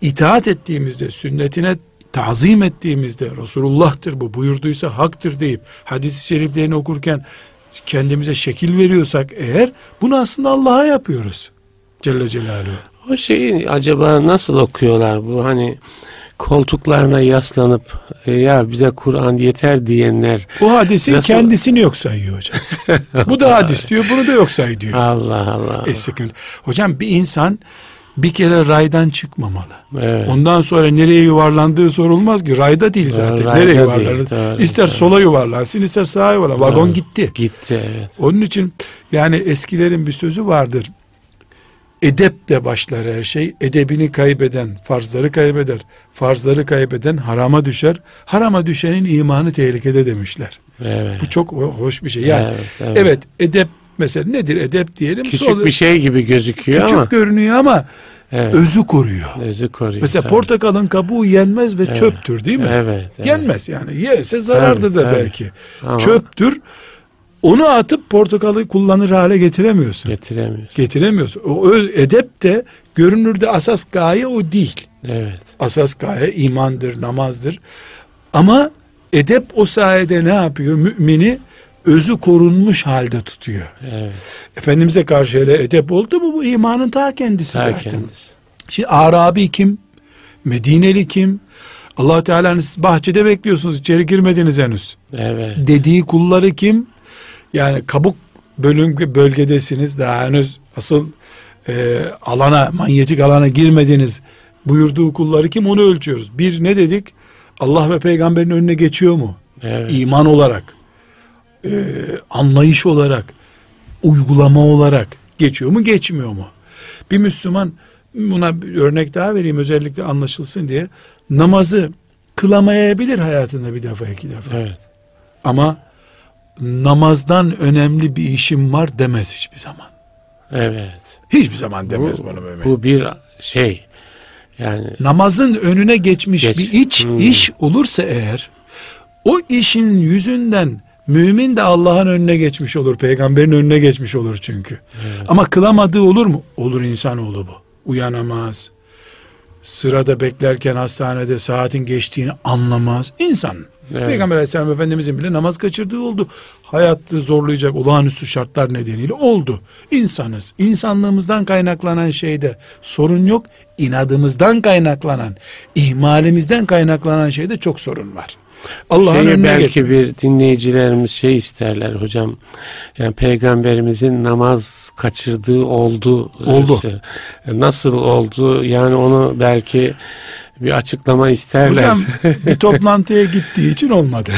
B: itaat ettiğimizde sünnetine tazim ettiğimizde Resulullah'tır bu buyurduysa haktır deyip hadis-i şeriflerini okurken kendimize şekil veriyorsak eğer bunu aslında Allah'a yapıyoruz Celle Celaluhu.
A: O şeyi acaba nasıl okuyorlar bu hani koltuklarına yaslanıp e, ya bize Kur'an yeter diyenler.
B: O hadisin nasıl... kendisini yok sayıyor hocam. Bu da hadis diyor bunu da yok say diyor. (laughs)
A: Allah Allah.
B: E sıkıntı. Hocam bir insan bir kere raydan çıkmamalı. Evet. Ondan sonra nereye yuvarlandığı sorulmaz ki. Rayda değil zaten. Rayda nereye yuvarlanır? İster doğru. sola yuvarlansın ister sağa yuvarlansın. Vagon gitti.
A: Gitti evet.
B: Onun için yani eskilerin bir sözü vardır. Edeple başlar her şey. Edebini kaybeden farzları kaybeder. Farzları kaybeden harama düşer. Harama düşenin imanı tehlikede demişler. Evet. Bu çok hoş bir şey. Yani evet, evet. evet edep mesela nedir edep diyelim.
A: Küçük Sol, bir şey gibi gözüküyor
B: küçük
A: ama.
B: Küçük görünüyor ama evet. özü koruyor.
A: Özü koruyor.
B: Mesela tabii. portakalın kabuğu yenmez ve evet. çöptür değil mi? Evet, evet. Yenmez yani. Yese zarardı da tabii. belki. Ama, Çöptür. Onu atıp portakalı kullanır hale getiremiyorsun.
A: Getiremiyorsun.
B: Getiremiyorsun. O edep de görünürde asas gaye o değil.
A: Evet.
B: Asas gaye imandır, namazdır. Ama edep o sayede ne yapıyor? Mümini özü korunmuş halde tutuyor. Evet. Efendimiz'e karşı hele edep oldu mu bu imanın ta kendisi ta zaten. Kendisi. Şimdi Arabi kim? Medineli kim? allah Teala'nın siz bahçede bekliyorsunuz içeri girmediniz henüz.
A: Evet.
B: Dediği kulları kim? Yani kabuk bölüm bölgedesiniz daha henüz asıl e, alana manyetik alana girmediniz buyurduğu kulları kim onu ölçüyoruz. Bir ne dedik? Allah ve peygamberin önüne geçiyor mu? Evet. İman olarak, e, anlayış olarak, uygulama olarak geçiyor mu geçmiyor mu? Bir Müslüman buna bir örnek daha vereyim özellikle anlaşılsın diye namazı kılamayabilir hayatında bir defa iki defa. Evet. Ama namazdan önemli bir işim var demez hiçbir zaman.
A: Evet.
B: Hiçbir zaman demez bu, bunu mümin.
A: Bu bir şey yani
B: namazın önüne geçmiş geç. bir iç hmm. iş olursa eğer o işin yüzünden mümin de Allah'ın önüne geçmiş olur. Peygamberin önüne geçmiş olur çünkü. Evet. Ama kılamadığı olur mu? Olur insanoğlu bu. Uyanamaz. Sırada beklerken hastanede saatin geçtiğini anlamaz. İnsan. Evet. Peygamber aleyhisselam efendimizin bile namaz kaçırdığı oldu. Hayatı zorlayacak olağanüstü şartlar nedeniyle oldu. İnsanız. İnsanlığımızdan kaynaklanan şeyde sorun yok. İnadımızdan kaynaklanan, ihmalimizden kaynaklanan şeyde çok sorun var.
A: Allah'ın önüne belki geçmiyor. bir dinleyicilerimiz şey isterler hocam. Yani peygamberimizin namaz kaçırdığı oldu.
B: Oldu.
A: Şey, nasıl oldu? Yani onu belki bir açıklama isterler.
B: Hocam (laughs) bir toplantıya gittiği için olmadı.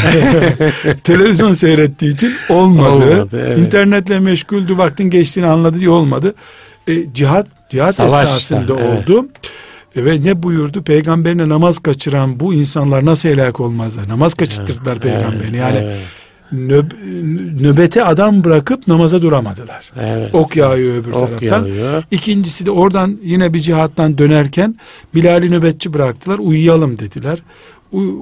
B: (laughs) Televizyon seyrettiği için olmadı. olmadı evet. İnternetle meşguldü vaktin geçtiğini anladı diye olmadı. E, cihat cihat Savaşta, esnasında evet. oldu. Ve ne buyurdu? Peygamberine namaz kaçıran bu insanlar nasıl helak olmazlar? Namaz kaçırttılar evet, peygamberini. Yani evet nöb nöbete adam bırakıp namaza duramadılar.
A: Evet.
B: Ok yağıyor öbür ok taraftan. Yağıyor. İkincisi de oradan yine bir cihattan dönerken Bilal'i nöbetçi bıraktılar. Uyuyalım dediler.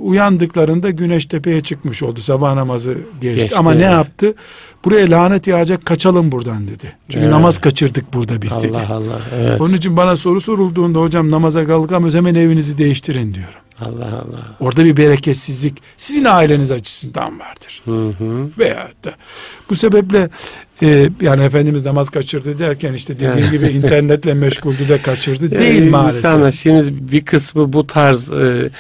B: Uyandıklarında güneş tepeye çıkmış oldu. Sabah namazı geçti. geçti Ama ne yaptı? Buraya lanet yağacak kaçalım buradan dedi. Çünkü evet. namaz kaçırdık burada biz
A: Allah
B: dedi.
A: Allah Allah. Evet.
B: Onun için bana soru sorulduğunda hocam namaza kalkamıyoruz hemen evinizi değiştirin diyorum.
A: Allah Allah.
B: Orada bir bereketsizlik sizin aileniz açısından vardır. Hı hı. Veyahut da bu sebeple e, yani Efendimiz namaz kaçırdı derken işte dediğim gibi internetle meşguldü de kaçırdı yani (laughs) değil maalesef. İnsanlar
A: şimdi bir kısmı bu tarz e,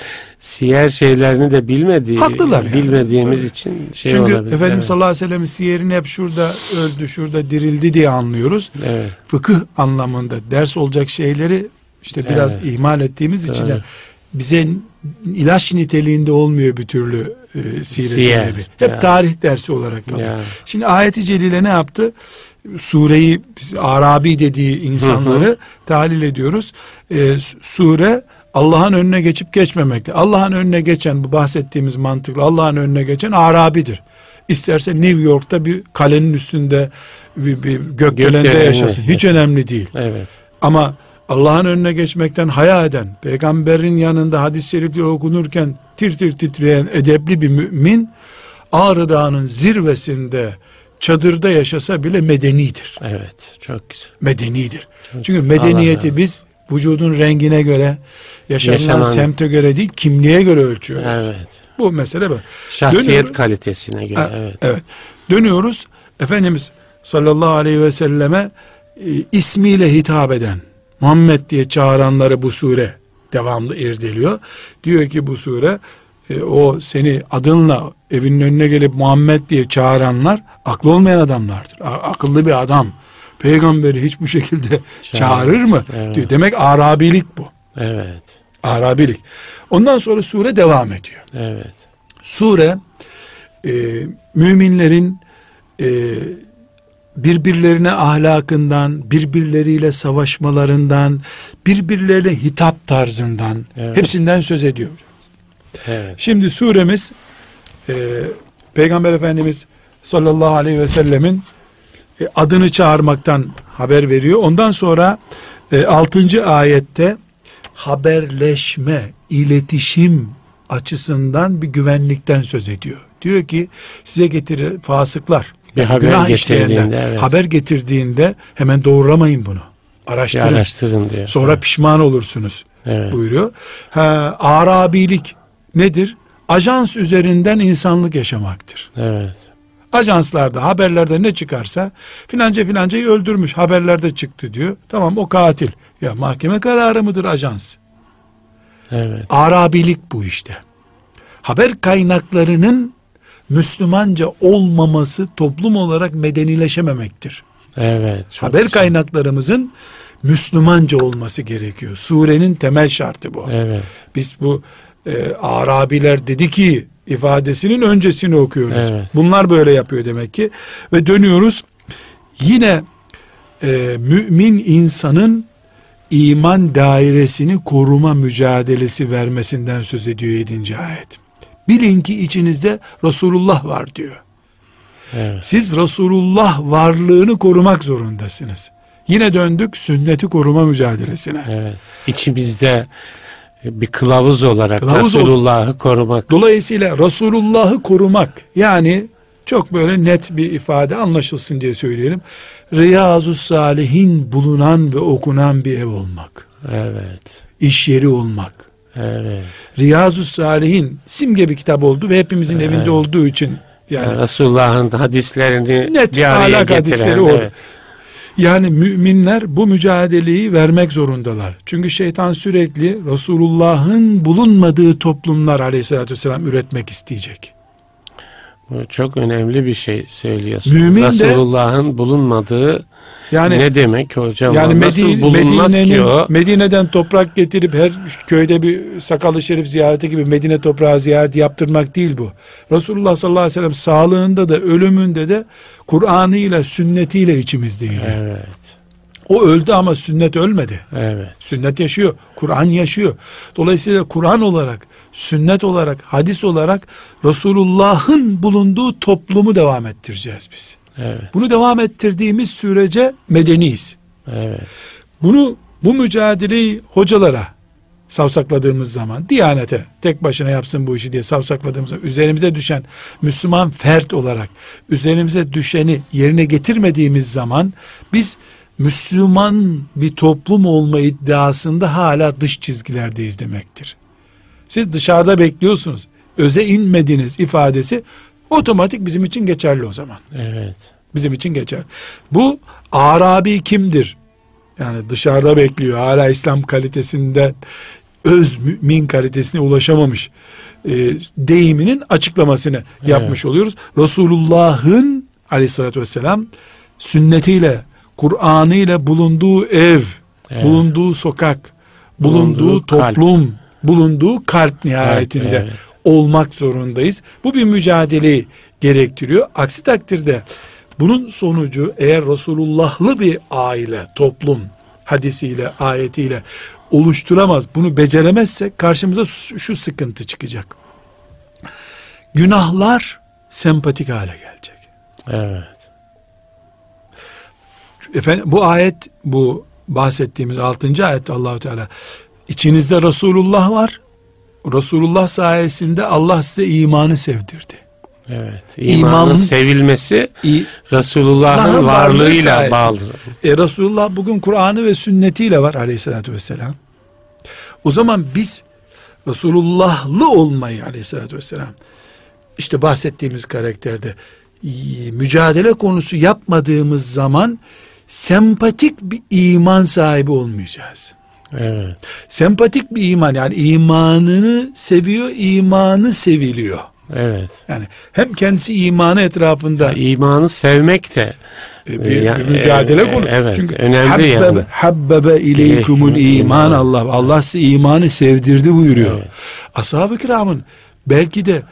A: siyer şeylerini de bilmediği, Haklılar yani. bilmediğimiz yani. için şey
B: Çünkü
A: olabilir.
B: Efendimiz evet. sallallahu aleyhi ve sellem siyerini hep şurada öldü, şurada dirildi diye anlıyoruz.
A: Evet.
B: Fıkıh anlamında ders olacak şeyleri işte biraz evet. ihmal ettiğimiz için de bize ilaç niteliğinde olmuyor bir türlü e, siret nebi. Hep ya. tarih dersi olarak kalıyor. Ya. Şimdi ayeti celile ne yaptı? Sureyi Arabi dediği insanları hı hı. tahlil ediyoruz. E, sure Allah'ın önüne geçip geçmemekte. Allah'ın önüne geçen bu bahsettiğimiz mantıkla Allah'ın önüne geçen Arabidir. İsterse New York'ta bir kalenin üstünde bir, bir gökdelende yaşasın. Hiç önemli değil.
A: Evet.
B: Ama Allah'ın önüne geçmekten haya eden, peygamberin yanında hadis-i şerifleri okunurken tir tir titreyen edepli bir mümin, Ağrı Dağı'nın zirvesinde çadırda yaşasa bile medenidir.
A: Evet, çok güzel.
B: Medenidir. Çok Çünkü medeniyeti Allah biz vücudun rengine göre, yaşanan Yaşanan... semte göre değil, kimliğe göre ölçüyoruz.
A: Evet.
B: Bu mesele bu.
A: Şahsiyet Dönüyoruz. kalitesine göre. evet.
B: evet. Dönüyoruz. Efendimiz sallallahu aleyhi ve selleme e, ismiyle hitap eden, Muhammed diye çağıranları bu sure devamlı irdeliyor. Diyor ki bu sure e, o seni adınla evinin önüne gelip Muhammed diye çağıranlar aklı olmayan adamlardır. A- akıllı bir adam peygamberi hiç bu şekilde (laughs) Çağır. çağırır mı? Evet. Diyor. Demek Arabilik bu.
A: Evet.
B: Arabilik. Ondan sonra sure devam ediyor.
A: Evet.
B: Sure e, müminlerin e, birbirlerine ahlakından, birbirleriyle savaşmalarından, birbirlerine hitap tarzından evet. hepsinden söz ediyor.
A: Evet.
B: Şimdi suremiz e, Peygamber Efendimiz sallallahu aleyhi ve sellemin e, adını çağırmaktan haber veriyor. Ondan sonra e, 6. ayette haberleşme, iletişim açısından bir güvenlikten söz ediyor. Diyor ki size getirir fasıklar.
A: Bir haber günah getirdiğinde,
B: evet. haber getirdiğinde hemen doğrulamayın bunu. Araştırın. Bir
A: araştırın diyor.
B: Sonra evet. pişman olursunuz.
A: Evet.
B: Buyuruyor. Ha, arabilik nedir? Ajans üzerinden insanlık yaşamaktır.
A: Evet.
B: Ajanslarda haberlerde ne çıkarsa filanca filancayı öldürmüş haberlerde çıktı diyor. Tamam o katil. Ya mahkeme kararı mıdır ajans?
A: Evet.
B: Arabilik bu işte. Haber kaynaklarının Müslümanca olmaması toplum olarak medenileşememektir.
A: Evet.
B: Haber güzel. kaynaklarımızın Müslümanca olması gerekiyor. Surenin temel şartı bu.
A: Evet.
B: Biz bu e, Arabiler dedi ki ifadesinin öncesini okuyoruz.
A: Evet.
B: Bunlar böyle yapıyor demek ki. Ve dönüyoruz yine e, mümin insanın iman dairesini koruma mücadelesi vermesinden söz ediyor 7. ayet. Bilin ki içinizde Resulullah var diyor.
A: Evet.
B: Siz Resulullah varlığını korumak zorundasınız. Yine döndük sünneti koruma mücadelesine.
A: Evet. İçimizde bir kılavuz olarak kılavuz Resulullah'ı korumak.
B: Dolayısıyla Resulullah'ı korumak yani çok böyle net bir ifade anlaşılsın diye söyleyelim. Riyazu Salihin bulunan ve okunan bir ev olmak.
A: Evet.
B: İş yeri olmak.
A: Evet.
B: Riyazu Salihin simge bir kitap oldu ve hepimizin evet. evinde olduğu için
A: yani, yani Resulullah'ın hadislerini
B: net
A: bir araya
B: getiren, hadisleri evet. Yani müminler bu mücadeleyi vermek zorundalar. Çünkü şeytan sürekli Resulullah'ın bulunmadığı toplumlar aleyhissalatü vesselam üretmek isteyecek.
A: Bu çok önemli bir şey söylüyorsun. Mümin Resulullah'ın bulunmadığı yani ne demek hocam?
B: Yani
A: Nasıl Medine, bulunmaz ki o?
B: Medine'den toprak getirip her köyde bir sakalı şerif ziyareti gibi Medine toprağı ziyareti yaptırmak değil bu. Resulullah sallallahu aleyhi ve sellem sağlığında da ölümünde de Kur'an'ıyla sünnetiyle içimizdeydi.
A: Evet.
B: O öldü ama sünnet ölmedi.
A: Evet.
B: Sünnet yaşıyor. Kur'an yaşıyor. Dolayısıyla Kur'an olarak, sünnet olarak, hadis olarak Resulullah'ın bulunduğu toplumu devam ettireceğiz biz.
A: Evet.
B: Bunu devam ettirdiğimiz sürece medeniyiz.
A: Evet.
B: Bunu bu mücadeleyi hocalara savsakladığımız zaman Diyanete tek başına yapsın bu işi diye savsakladığımız zaman üzerimize düşen Müslüman fert olarak üzerimize düşeni yerine getirmediğimiz zaman biz Müslüman bir toplum olma iddiasında hala dış çizgilerdeyiz demektir. Siz dışarıda bekliyorsunuz. Öze inmediniz ifadesi otomatik bizim için geçerli o zaman.
A: Evet.
B: Bizim için geçer. Bu Arabi kimdir? Yani dışarıda bekliyor. Hala İslam kalitesinde öz mümin kalitesine ulaşamamış e, deyiminin açıklamasını evet. yapmış oluyoruz. Resulullah'ın aleyhissalatü vesselam sünnetiyle Kur'an'ı ile bulunduğu ev, evet. bulunduğu sokak, bulunduğu, bulunduğu toplum, kalp. Bulunduğu kalp nihayetinde kalp, evet. olmak zorundayız. Bu bir mücadele gerektiriyor. Aksi takdirde bunun sonucu eğer Resulullahlı bir aile, toplum hadisiyle, ayetiyle oluşturamaz, bunu beceremezse karşımıza şu sıkıntı çıkacak. Günahlar sempatik hale gelecek.
A: Evet.
B: Efendim bu ayet bu bahsettiğimiz 6. ayet Allahu Teala içinizde Resulullah var. Resulullah sayesinde Allah size imanı sevdirdi.
A: Evet. İmanın, İmanın sevilmesi Resulullah'ın varlığıyla bağlı.
B: E, Resulullah bugün Kur'an'ı ve sünnetiyle var aleyhissalatü vesselam. O zaman biz Resulullahlı olmayı aleyhissalatü vesselam işte bahsettiğimiz karakterde mücadele konusu yapmadığımız zaman sempatik bir iman sahibi olmayacağız.
A: Evet.
B: Sempatik bir iman yani imanını seviyor, imanı seviliyor.
A: Evet.
B: Yani hem kendisi imanı etrafında
A: ya, imanı sevmek de
B: e, bir, yani, bir mücadele e, konu.
A: Evet,
B: Çünkü
A: önemli
B: habbebe,
A: yani.
B: habbebe ileykumul iman Allah. Allah size imanı sevdirdi buyuruyor. Evet. Ashab-ı kiramın belki de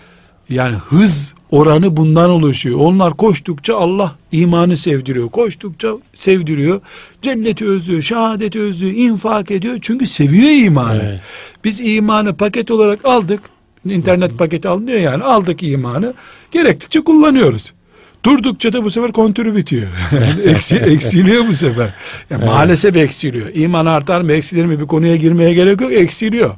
B: yani hız oranı bundan oluşuyor. Onlar koştukça Allah imanı sevdiriyor. Koştukça sevdiriyor. Cenneti özlüyor, şehadeti özlüyor, infak ediyor. Çünkü seviyor imanı. Evet. Biz imanı paket olarak aldık. İnternet paketi alınıyor yani. Aldık imanı. Gerektikçe kullanıyoruz. Durdukça da bu sefer kontürü bitiyor. (laughs) Eksi, eksiliyor bu sefer. Yani evet. Maalesef eksiliyor. İman artar mı eksilir mi bir konuya girmeye gerek yok. Eksiliyor.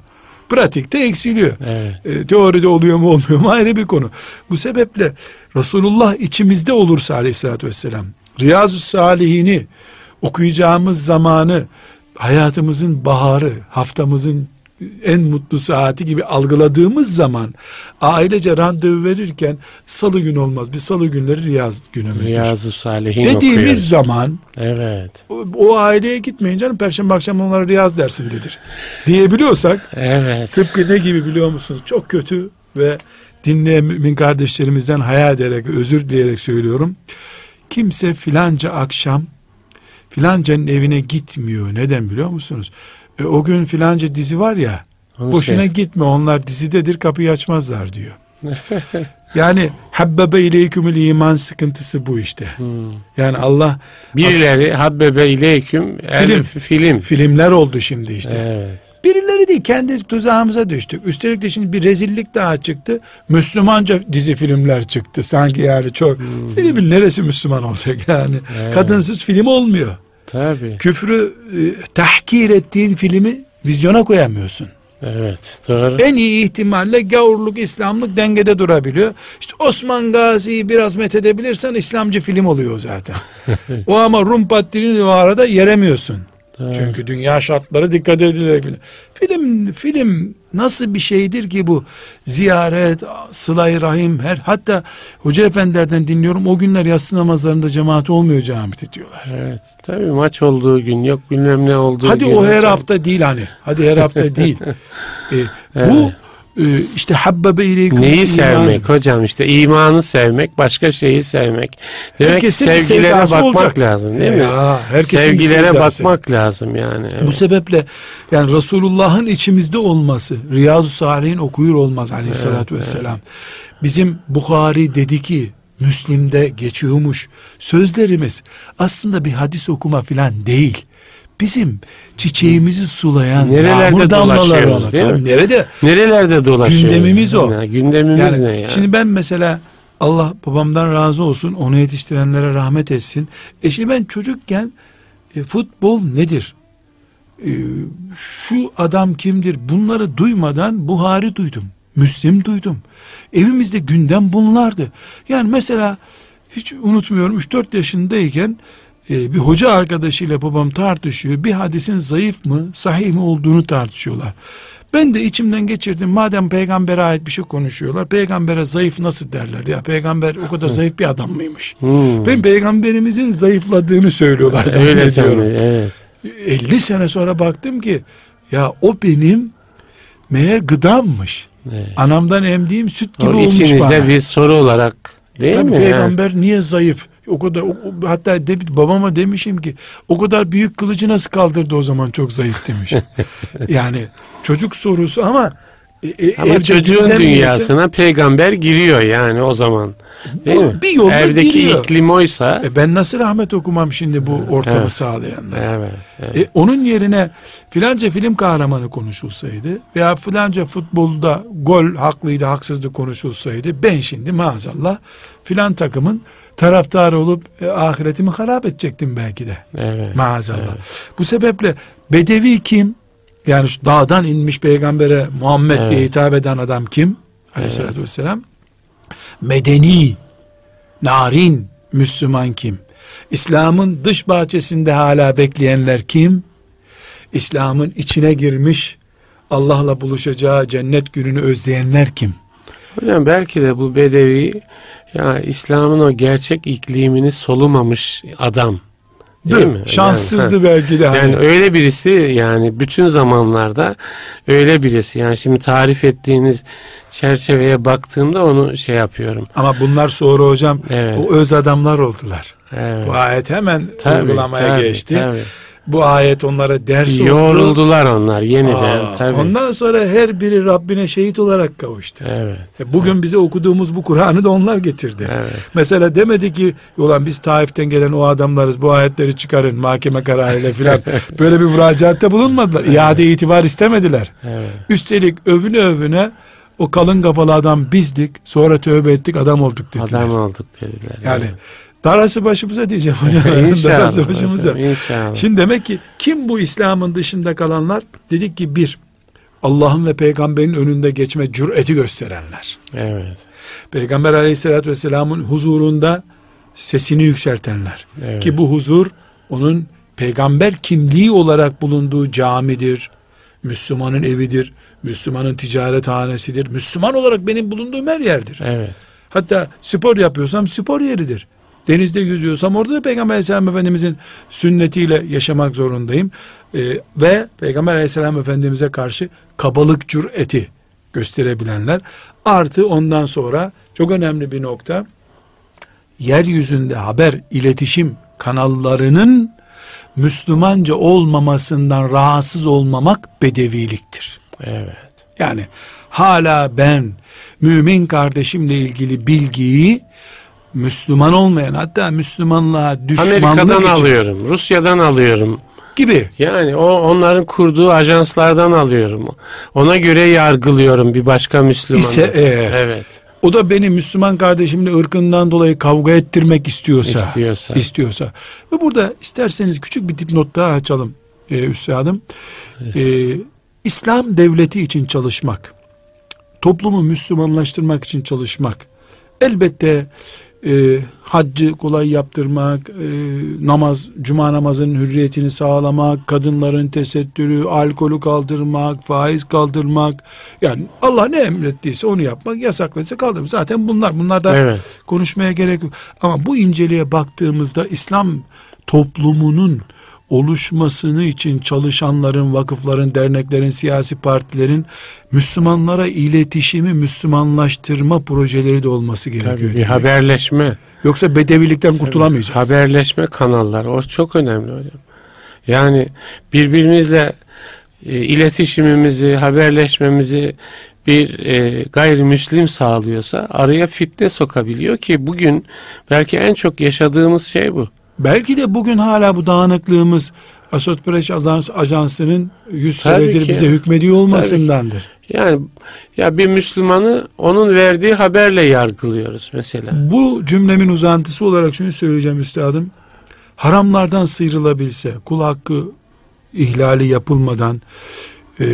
B: Pratikte eksiliyor. Evet. E, teoride oluyor mu olmuyor mu ayrı bir konu. Bu sebeple Resulullah içimizde olursa aleyhissalatü vesselam Riyazu Salihini okuyacağımız zamanı hayatımızın baharı, haftamızın en mutlu saati gibi algıladığımız zaman ailece randevu verirken salı gün olmaz. Biz salı günleri Riyaz günümüzdür.
A: Riyaz-ı Salihin
B: Dediğimiz
A: okuyoruz.
B: zaman
A: evet.
B: O, o aileye gitmeyin canım perşembe akşam onlara Riyaz dersindedir. Diyebiliyorsak
A: evet.
B: tıpkı ne gibi biliyor musunuz? Çok kötü ve dinleyen mümin kardeşlerimizden hayal ederek özür dileyerek söylüyorum. Kimse filanca akşam filancanın evine gitmiyor. Neden biliyor musunuz? E, o gün filanca dizi var ya Onu boşuna şey. gitme onlar dizidedir kapıyı açmazlar diyor. (laughs) yani habbebe ileykümül iman sıkıntısı bu işte. Hmm. Yani Allah
A: birileri habbebe ileyküm film, film
B: filmler oldu şimdi işte.
A: Evet.
B: Birileri değil kendi tuzağımıza düştük. Üstelik de şimdi bir rezillik daha çıktı. Müslümanca dizi filmler çıktı. Sanki yani çok hmm. filmin neresi Müslüman olacak yani. Evet. Kadınsız film olmuyor.
A: Tabii.
B: Küfrü e, tahkir ettiğin filmi vizyona koyamıyorsun.
A: Evet doğru.
B: En iyi ihtimalle gavurluk, İslamlık dengede durabiliyor. İşte Osman Gazi'yi biraz methedebilirsen İslamcı film oluyor zaten. (laughs) o ama Rum patrini o arada yeremiyorsun. Evet. Çünkü dünya şartları dikkat edilerek film film nasıl bir şeydir ki bu ziyaret, sıla rahim her hatta hoca efendilerden dinliyorum o günler yatsı namazlarında cemaat olmuyor camide diyorlar.
A: Evet. Tabii maç olduğu gün yok bilmem ne olduğu
B: Hadi
A: gün.
B: o her hafta değil hani. Hadi her hafta değil. (laughs) Ee, evet. Bu işte habbabe ileykum
A: Neyi iman. sevmek hocam işte imanı sevmek başka şeyi sevmek. Demek herkesin ki sevgilere bakmak olacak. lazım değil ya, mi? Sevgilere bakmak lazım yani.
B: Evet. Bu sebeple yani Resulullah'ın içimizde olması Riyazu Salih'in okuyur olmaz aleyhissalatü evet, vesselam. Evet. Bizim Bukhari dedi ki Müslim'de geçiyormuş sözlerimiz aslında bir hadis okuma filan değil bizim çiçeğimizi sulayan
A: Nerelerde yağmur damlaları ona.
B: Tabii, nerede?
A: Nerelerde dolaşıyoruz?
B: Gündemimiz o.
A: Yani, gündemimiz yani, ne ya?
B: Şimdi ben mesela Allah babamdan razı olsun, onu yetiştirenlere rahmet etsin. E şimdi ben çocukken e, futbol nedir? E, şu adam kimdir? Bunları duymadan Buhari duydum. Müslim duydum. Evimizde gündem bunlardı. Yani mesela hiç unutmuyorum 3-4 yaşındayken e, bir hoca arkadaşıyla babam tartışıyor. Bir hadisin zayıf mı, sahih mi olduğunu tartışıyorlar. Ben de içimden geçirdim. Madem peygambere ait bir şey konuşuyorlar. Peygambere zayıf nasıl derler ya? Peygamber o kadar zayıf bir adam mıymış? Hmm. Ben peygamberimizin zayıfladığını söylüyorlar zannediyorum. evet. 50 sene sonra baktım ki ya o benim meğer gıdammış. Evet. Anamdan emdiğim süt gibi o olmuş bana.
A: bir soru olarak değil
B: Tabii
A: mi?
B: Peygamber yani? niye zayıf? O kadar o, hatta de, babama demişim ki o kadar büyük kılıcı nasıl kaldırdı o zaman çok zayıf demiş. (laughs) yani çocuk sorusu ama
A: e, e ama çocuğun dünyasına peygamber giriyor yani o zaman. Değil bu, mi? Bir yolla Evdeki giriyor. iklim oysa.
B: E ben nasıl rahmet okumam şimdi bu ortamı evet. sağlayanlara?
A: Evet, evet.
B: E, onun yerine filanca film kahramanı konuşulsaydı veya filanca futbolda gol haklıydı haksızdı konuşulsaydı ben şimdi maazallah filan takımın taraftarı olup e, ahiretimi harap edecektim belki de.
A: Evet.
B: Maazallah. Evet. Bu sebeple Bedevi kim? Yani şu dağdan inmiş peygambere Muhammed evet. diye hitap eden adam kim? Aleyhissalatü evet. vesselam. Medeni, narin Müslüman kim? İslam'ın dış bahçesinde hala bekleyenler kim? İslam'ın içine girmiş Allah'la buluşacağı cennet gününü özleyenler kim?
A: Hocam belki de bu bedevi ya İslam'ın o gerçek iklimini solumamış adam
B: Değil mi? Şanssızdı yani, belki de.
A: Hani. Yani öyle birisi yani bütün zamanlarda öyle birisi. Yani şimdi tarif ettiğiniz çerçeveye baktığımda onu şey yapıyorum.
B: Ama bunlar sonra hocam evet. o öz adamlar oldular. Evet. Bu ayet hemen tabii, uygulamaya tabii, geçti. Tabii. Bu ayet onlara ders
A: oldu. Yoruldular onlar yeniden. Aa, tabii.
B: Ondan sonra her biri Rabbine şehit olarak kavuştu. Evet. E bugün evet. bize okuduğumuz bu Kur'an'ı da onlar getirdi. Evet. Mesela demedi ki ulan biz Taif'ten gelen o adamlarız bu ayetleri çıkarın mahkeme kararıyla filan. (laughs) Böyle bir müracaatte bulunmadılar. İade itibar istemediler. Evet. Üstelik övüne övüne o kalın kafalı adam bizdik sonra tövbe ettik adam olduk dediler.
A: Adam olduk dediler.
B: Yani evet. Darası başımıza diyeceğim hocam. (laughs)
A: İnşallah, Darası başımıza. Hocam, inşallah.
B: Şimdi demek ki kim bu İslam'ın dışında kalanlar? Dedik ki bir, Allah'ın ve peygamberin önünde geçme cüreti gösterenler.
A: Evet.
B: Peygamber aleyhissalatü vesselamın huzurunda sesini yükseltenler. Evet. Ki bu huzur onun peygamber kimliği olarak bulunduğu camidir. Müslümanın evidir. Müslümanın ticaret hanesidir. Müslüman olarak benim bulunduğum her yerdir.
A: Evet.
B: Hatta spor yapıyorsam spor yeridir. Denizde yüzüyorsam orada da Peygamber Aleyhisselam Efendimizin sünnetiyle yaşamak zorundayım. Ee, ve Peygamber Aleyhisselam Efendimiz'e karşı kabalık cüreti gösterebilenler. Artı ondan sonra çok önemli bir nokta yeryüzünde haber iletişim kanallarının Müslümanca olmamasından rahatsız olmamak bedeviliktir.
A: Evet.
B: Yani hala ben mümin kardeşimle ilgili bilgiyi Müslüman olmayan hatta Müslümanlığa düşmanlık
A: Amerika'dan
B: için,
A: alıyorum, Rusya'dan alıyorum
B: gibi.
A: Yani o onların kurduğu ajanslardan alıyorum. Ona göre yargılıyorum bir başka Müslümanı.
B: İse eğer. Evet. O da beni Müslüman kardeşimle ırkından dolayı kavga ettirmek istiyorsa, istiyorsa, istiyorsa. Ve burada isterseniz küçük bir dipnot daha açalım e, Üstadım. Evet. E, İslam devleti için çalışmak, toplumu Müslümanlaştırmak için çalışmak, elbette e, haccı kolay yaptırmak, e, namaz, cuma namazının hürriyetini sağlamak, kadınların tesettürü, alkolü kaldırmak, faiz kaldırmak, yani Allah ne emrettiyse onu yapmak, yasakladıysa kaldırmak. Zaten bunlar, bunlar evet. konuşmaya gerek yok. Ama bu inceliğe baktığımızda İslam toplumunun oluşmasını için çalışanların, vakıfların, derneklerin, siyasi partilerin Müslümanlara iletişimi, Müslümanlaştırma projeleri de olması gerekiyor. Tabii
A: bir haberleşme.
B: Yoksa bedevilikten Tabii, kurtulamayacağız.
A: Haberleşme kanalları o çok önemli hocam. Yani birbirimizle e, iletişimimizi, haberleşmemizi bir e, gayrimüslim sağlıyorsa araya fitne sokabiliyor ki bugün belki en çok yaşadığımız şey bu.
B: Belki de bugün hala bu dağınıklığımız Asot Ajans, Ajansı'nın yüz süredir bize hükmediyor olmasındandır.
A: Yani ya bir Müslümanı onun verdiği haberle yargılıyoruz mesela.
B: Bu cümlemin uzantısı olarak şunu söyleyeceğim üstadım. Haramlardan sıyrılabilse, kul hakkı ihlali yapılmadan, e,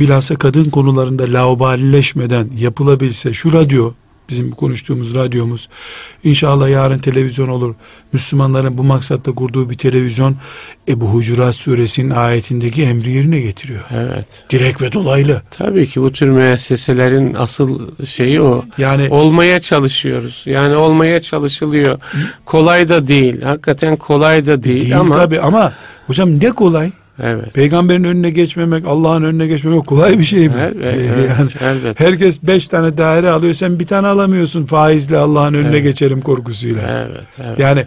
B: bilhassa kadın konularında laubalileşmeden yapılabilse, şu radyo bizim konuştuğumuz radyomuz. İnşallah yarın televizyon olur. Müslümanların bu maksatla kurduğu bir televizyon Ebu Hucurat suresinin ayetindeki emri yerine getiriyor.
A: Evet.
B: Direkt ve dolaylı.
A: Tabii ki bu tür müesseselerin asıl şeyi o. Yani olmaya çalışıyoruz. Yani olmaya çalışılıyor. Kolay da değil. Hakikaten kolay da değil, değil ama
B: tabii ama hocam ne kolay?
A: Evet.
B: Peygamberin önüne geçmemek, Allah'ın önüne geçmemek kolay bir şey mi? Evet, (laughs) evet, yani evet. Herkes beş tane daire alıyor, sen bir tane alamıyorsun faizle Allah'ın önüne evet. geçerim korkusuyla.
A: Evet, evet.
B: Yani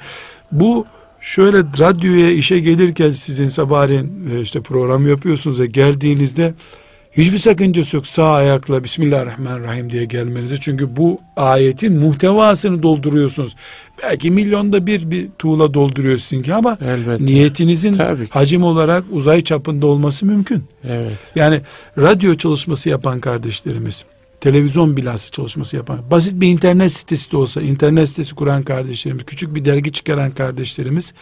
B: bu şöyle radyoya işe gelirken sizin sabahleyin e, işte program yapıyorsunuz ya geldiğinizde hiçbir sakıncası yok sağ ayakla Bismillahirrahmanirrahim diye gelmenize. Çünkü bu ayetin muhtevasını dolduruyorsunuz. Belki milyonda bir bir tuğla dolduruyorsun ki ama Elbette. niyetinizin hacim olarak uzay çapında olması mümkün.
A: Evet.
B: Yani radyo çalışması yapan kardeşlerimiz, televizyon bilhassa çalışması yapan, basit bir internet sitesi de olsa, internet sitesi kuran kardeşlerimiz, küçük bir dergi çıkaran kardeşlerimiz,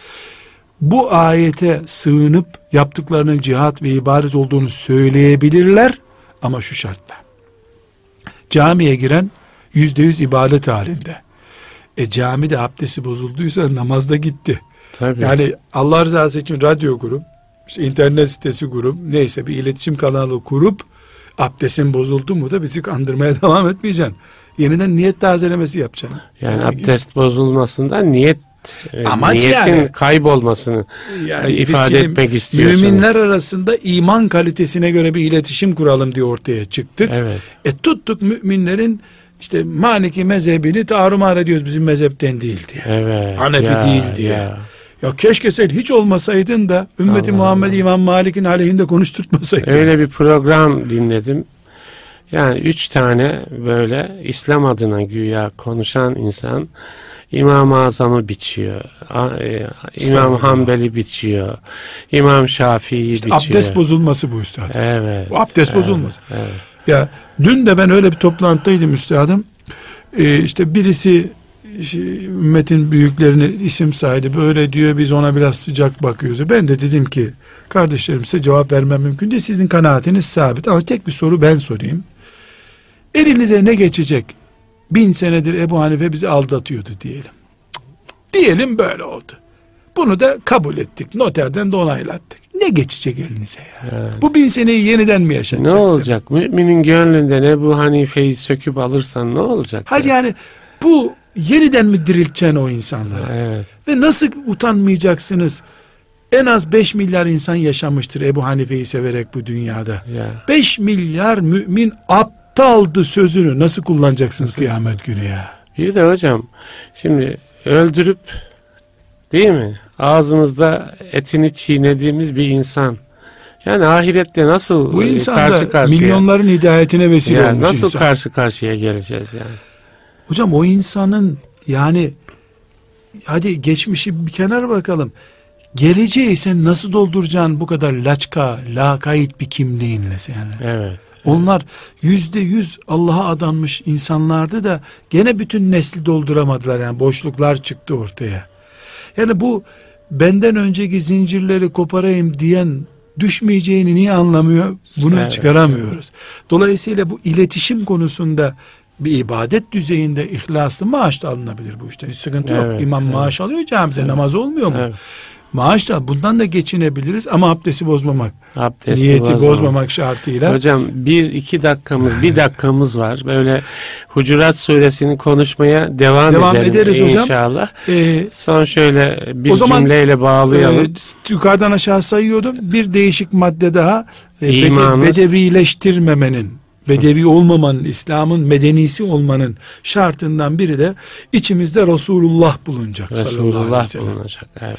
B: bu ayete sığınıp yaptıklarının cihat ve ibadet olduğunu söyleyebilirler ama şu şartla. Camiye giren yüzde yüz ibadet halinde. E camide abdesti bozulduysa namazda gitti.
A: Tabii.
B: Yani Allah rızası için radyo kurup, işte internet sitesi kurup, neyse bir iletişim kanalı kurup, abdestin bozuldu mu da bizi kandırmaya (laughs) devam etmeyeceksin. Yeniden niyet tazelemesi yapacaksın.
A: Yani, yani abdest bozulmasından niyet
B: Amaç
A: niyetin
B: yani.
A: kaybolmasını
B: Yani
A: ifade etmek istiyorsunuz.
B: Müminler arasında iman kalitesine göre bir iletişim kuralım diye ortaya çıktık.
A: Evet.
B: E tuttuk müminlerin işte Maliki mezhebini tarumar ediyoruz bizim mezhepten değil diye.
A: Evet.
B: Hanefi
A: ya,
B: değil diye.
A: ya.
B: Ya keşke sen hiç olmasaydın da ümmeti
A: Allah
B: Muhammed
A: Allah.
B: İmam Malik'in aleyhinde konuşturtmasaydın.
A: Öyle bir program dinledim. Yani üç tane böyle İslam adına güya konuşan insan İmam-ı Azam'ı biçiyor. E, İmam. Hanbel'i biçiyor. İmam Şafii'yi
B: İşte
A: biçiyor.
B: abdest bozulması bu üstad.
A: Evet.
B: Bu abdest
A: evet,
B: bozulmaz.
A: Evet.
B: Ya dün de ben öyle bir toplantıdaydım üstadım. Ee, işte birisi ümmetin büyüklerine isim saydı. Böyle diyor biz ona biraz sıcak bakıyoruz. Ben de dedim ki kardeşlerim size cevap vermem mümkün değil. Sizin kanaatiniz sabit ama tek bir soru ben sorayım. Elinize ne geçecek? Bin senedir Ebu Hanife bizi aldatıyordu diyelim. Diyelim böyle oldu. Bunu da kabul ettik. Noterden de onaylattık. Ne geçecek elinize ya?
A: Evet.
B: Bu bin seneyi yeniden mi
A: Ne
B: yaşatacaksın?
A: olacak? Müminin gönlünden Ebu Hanife'yi söküp alırsan ne olacak?
B: Hayır yani bu yeniden mi dirilteceksin o insanları?
A: Evet.
B: Ve nasıl utanmayacaksınız? En az 5 milyar insan yaşamıştır Ebu Hanife'yi severek bu dünyada.
A: Ya.
B: 5 milyar mümin aptaldı sözünü nasıl kullanacaksınız kıyamet günü ya?
A: Bir de hocam şimdi öldürüp değil mi? Ağzımızda etini çiğnediğimiz bir insan. Yani ahirette nasıl
B: Bu
A: e,
B: insan
A: karşı karşıya
B: milyonların hidayetine vesile
A: yani
B: olmuş
A: nasıl
B: insan.
A: karşı karşıya geleceğiz yani?
B: Hocam o insanın yani hadi geçmişi bir kenara bakalım. Geleceği sen nasıl dolduracaksın bu kadar laçka, lakayt bir kimliğinle yani.
A: Evet.
B: Onlar yüzde yüz Allah'a adanmış insanlardı da gene bütün nesli dolduramadılar yani boşluklar çıktı ortaya. Yani bu benden önceki zincirleri koparayım diyen düşmeyeceğini niye anlamıyor? Bunu
A: Evet,
B: çıkaramıyoruz. Dolayısıyla bu iletişim konusunda bir ibadet düzeyinde ihlaslı maaş da alınabilir bu işte. Hiç sıkıntı yok.
A: Evet,
B: İmam
A: evet.
B: maaş alıyor camide namaz olmuyor mu?
A: Evet.
B: Maaş da bundan da geçinebiliriz ama abdesti bozmamak.
A: Abdesti
B: niyeti
A: bozmamak.
B: bozmamak şartıyla.
A: Hocam bir iki dakikamız bir dakikamız var. Böyle Hucurat suresini konuşmaya devam,
B: Devam
A: edelim
B: ederiz hocam.
A: inşallah.
B: Ee,
A: Son şöyle bir
B: O zaman,
A: cümleyle bağlayalım.
B: Ee, yukarıdan aşağı sayıyordum. Bir değişik madde daha.
A: İmanı-
B: bedevileştirmemenin, bedevi olmamanın, İslam'ın medenisi olmanın şartından biri de içimizde Resulullah bulunacak.
A: Resulullah bulunacak. Evet.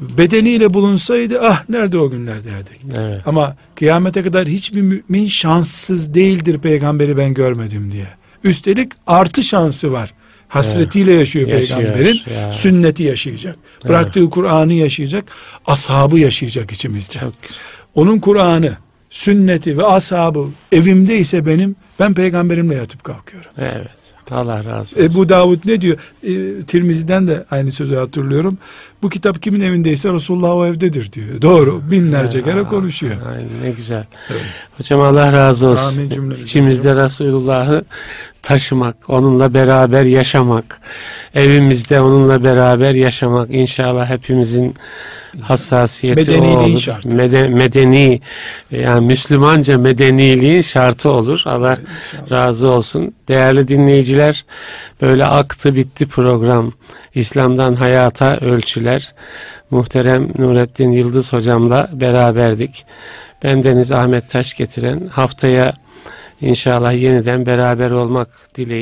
B: Bedeniyle bulunsaydı ah nerede o günler derdik.
A: Evet.
B: Ama kıyamete kadar hiçbir mümin şanssız değildir peygamberi ben görmedim diye. Üstelik artı şansı var. Hasretiyle yaşıyor,
A: Yaşıyor,
B: peygamberin.
A: ya.
B: Sünneti yaşayacak. Bıraktığı Kur'an'ı yaşayacak. Ashabı yaşayacak içimizde.
A: Çok güzel.
B: Onun Kur'an'ı, sünneti ve ashabı evimde ise benim ben peygamberimle yatıp kalkıyorum.
A: Evet. Allah razı olsun.
B: Ebu Davud ne diyor? E, Tirmizi'den de aynı sözü hatırlıyorum. Bu kitap kimin evindeyse Resulullah o evdedir diyor. Doğru. Binlerce kere konuşuyor.
A: Aynen ne güzel. Hocam Allah razı olsun.
B: Amin.
A: İçimizde Resulullah'ı taşımak, onunla beraber yaşamak, evimizde onunla beraber yaşamak inşallah hepimizin hassasiyeti
B: Medeniliğin
A: o olur.
B: şartı.
A: Mede- medeni yani Müslümanca medeniliğin şartı olur. Allah
B: İnşallah.
A: razı olsun. Değerli dinleyiciler böyle aktı bitti program. İslam'dan hayata ölçüler. Muhterem Nurettin Yıldız hocamla beraberdik. Ben Deniz Ahmet Taş getiren haftaya inşallah yeniden beraber olmak dileğiyle.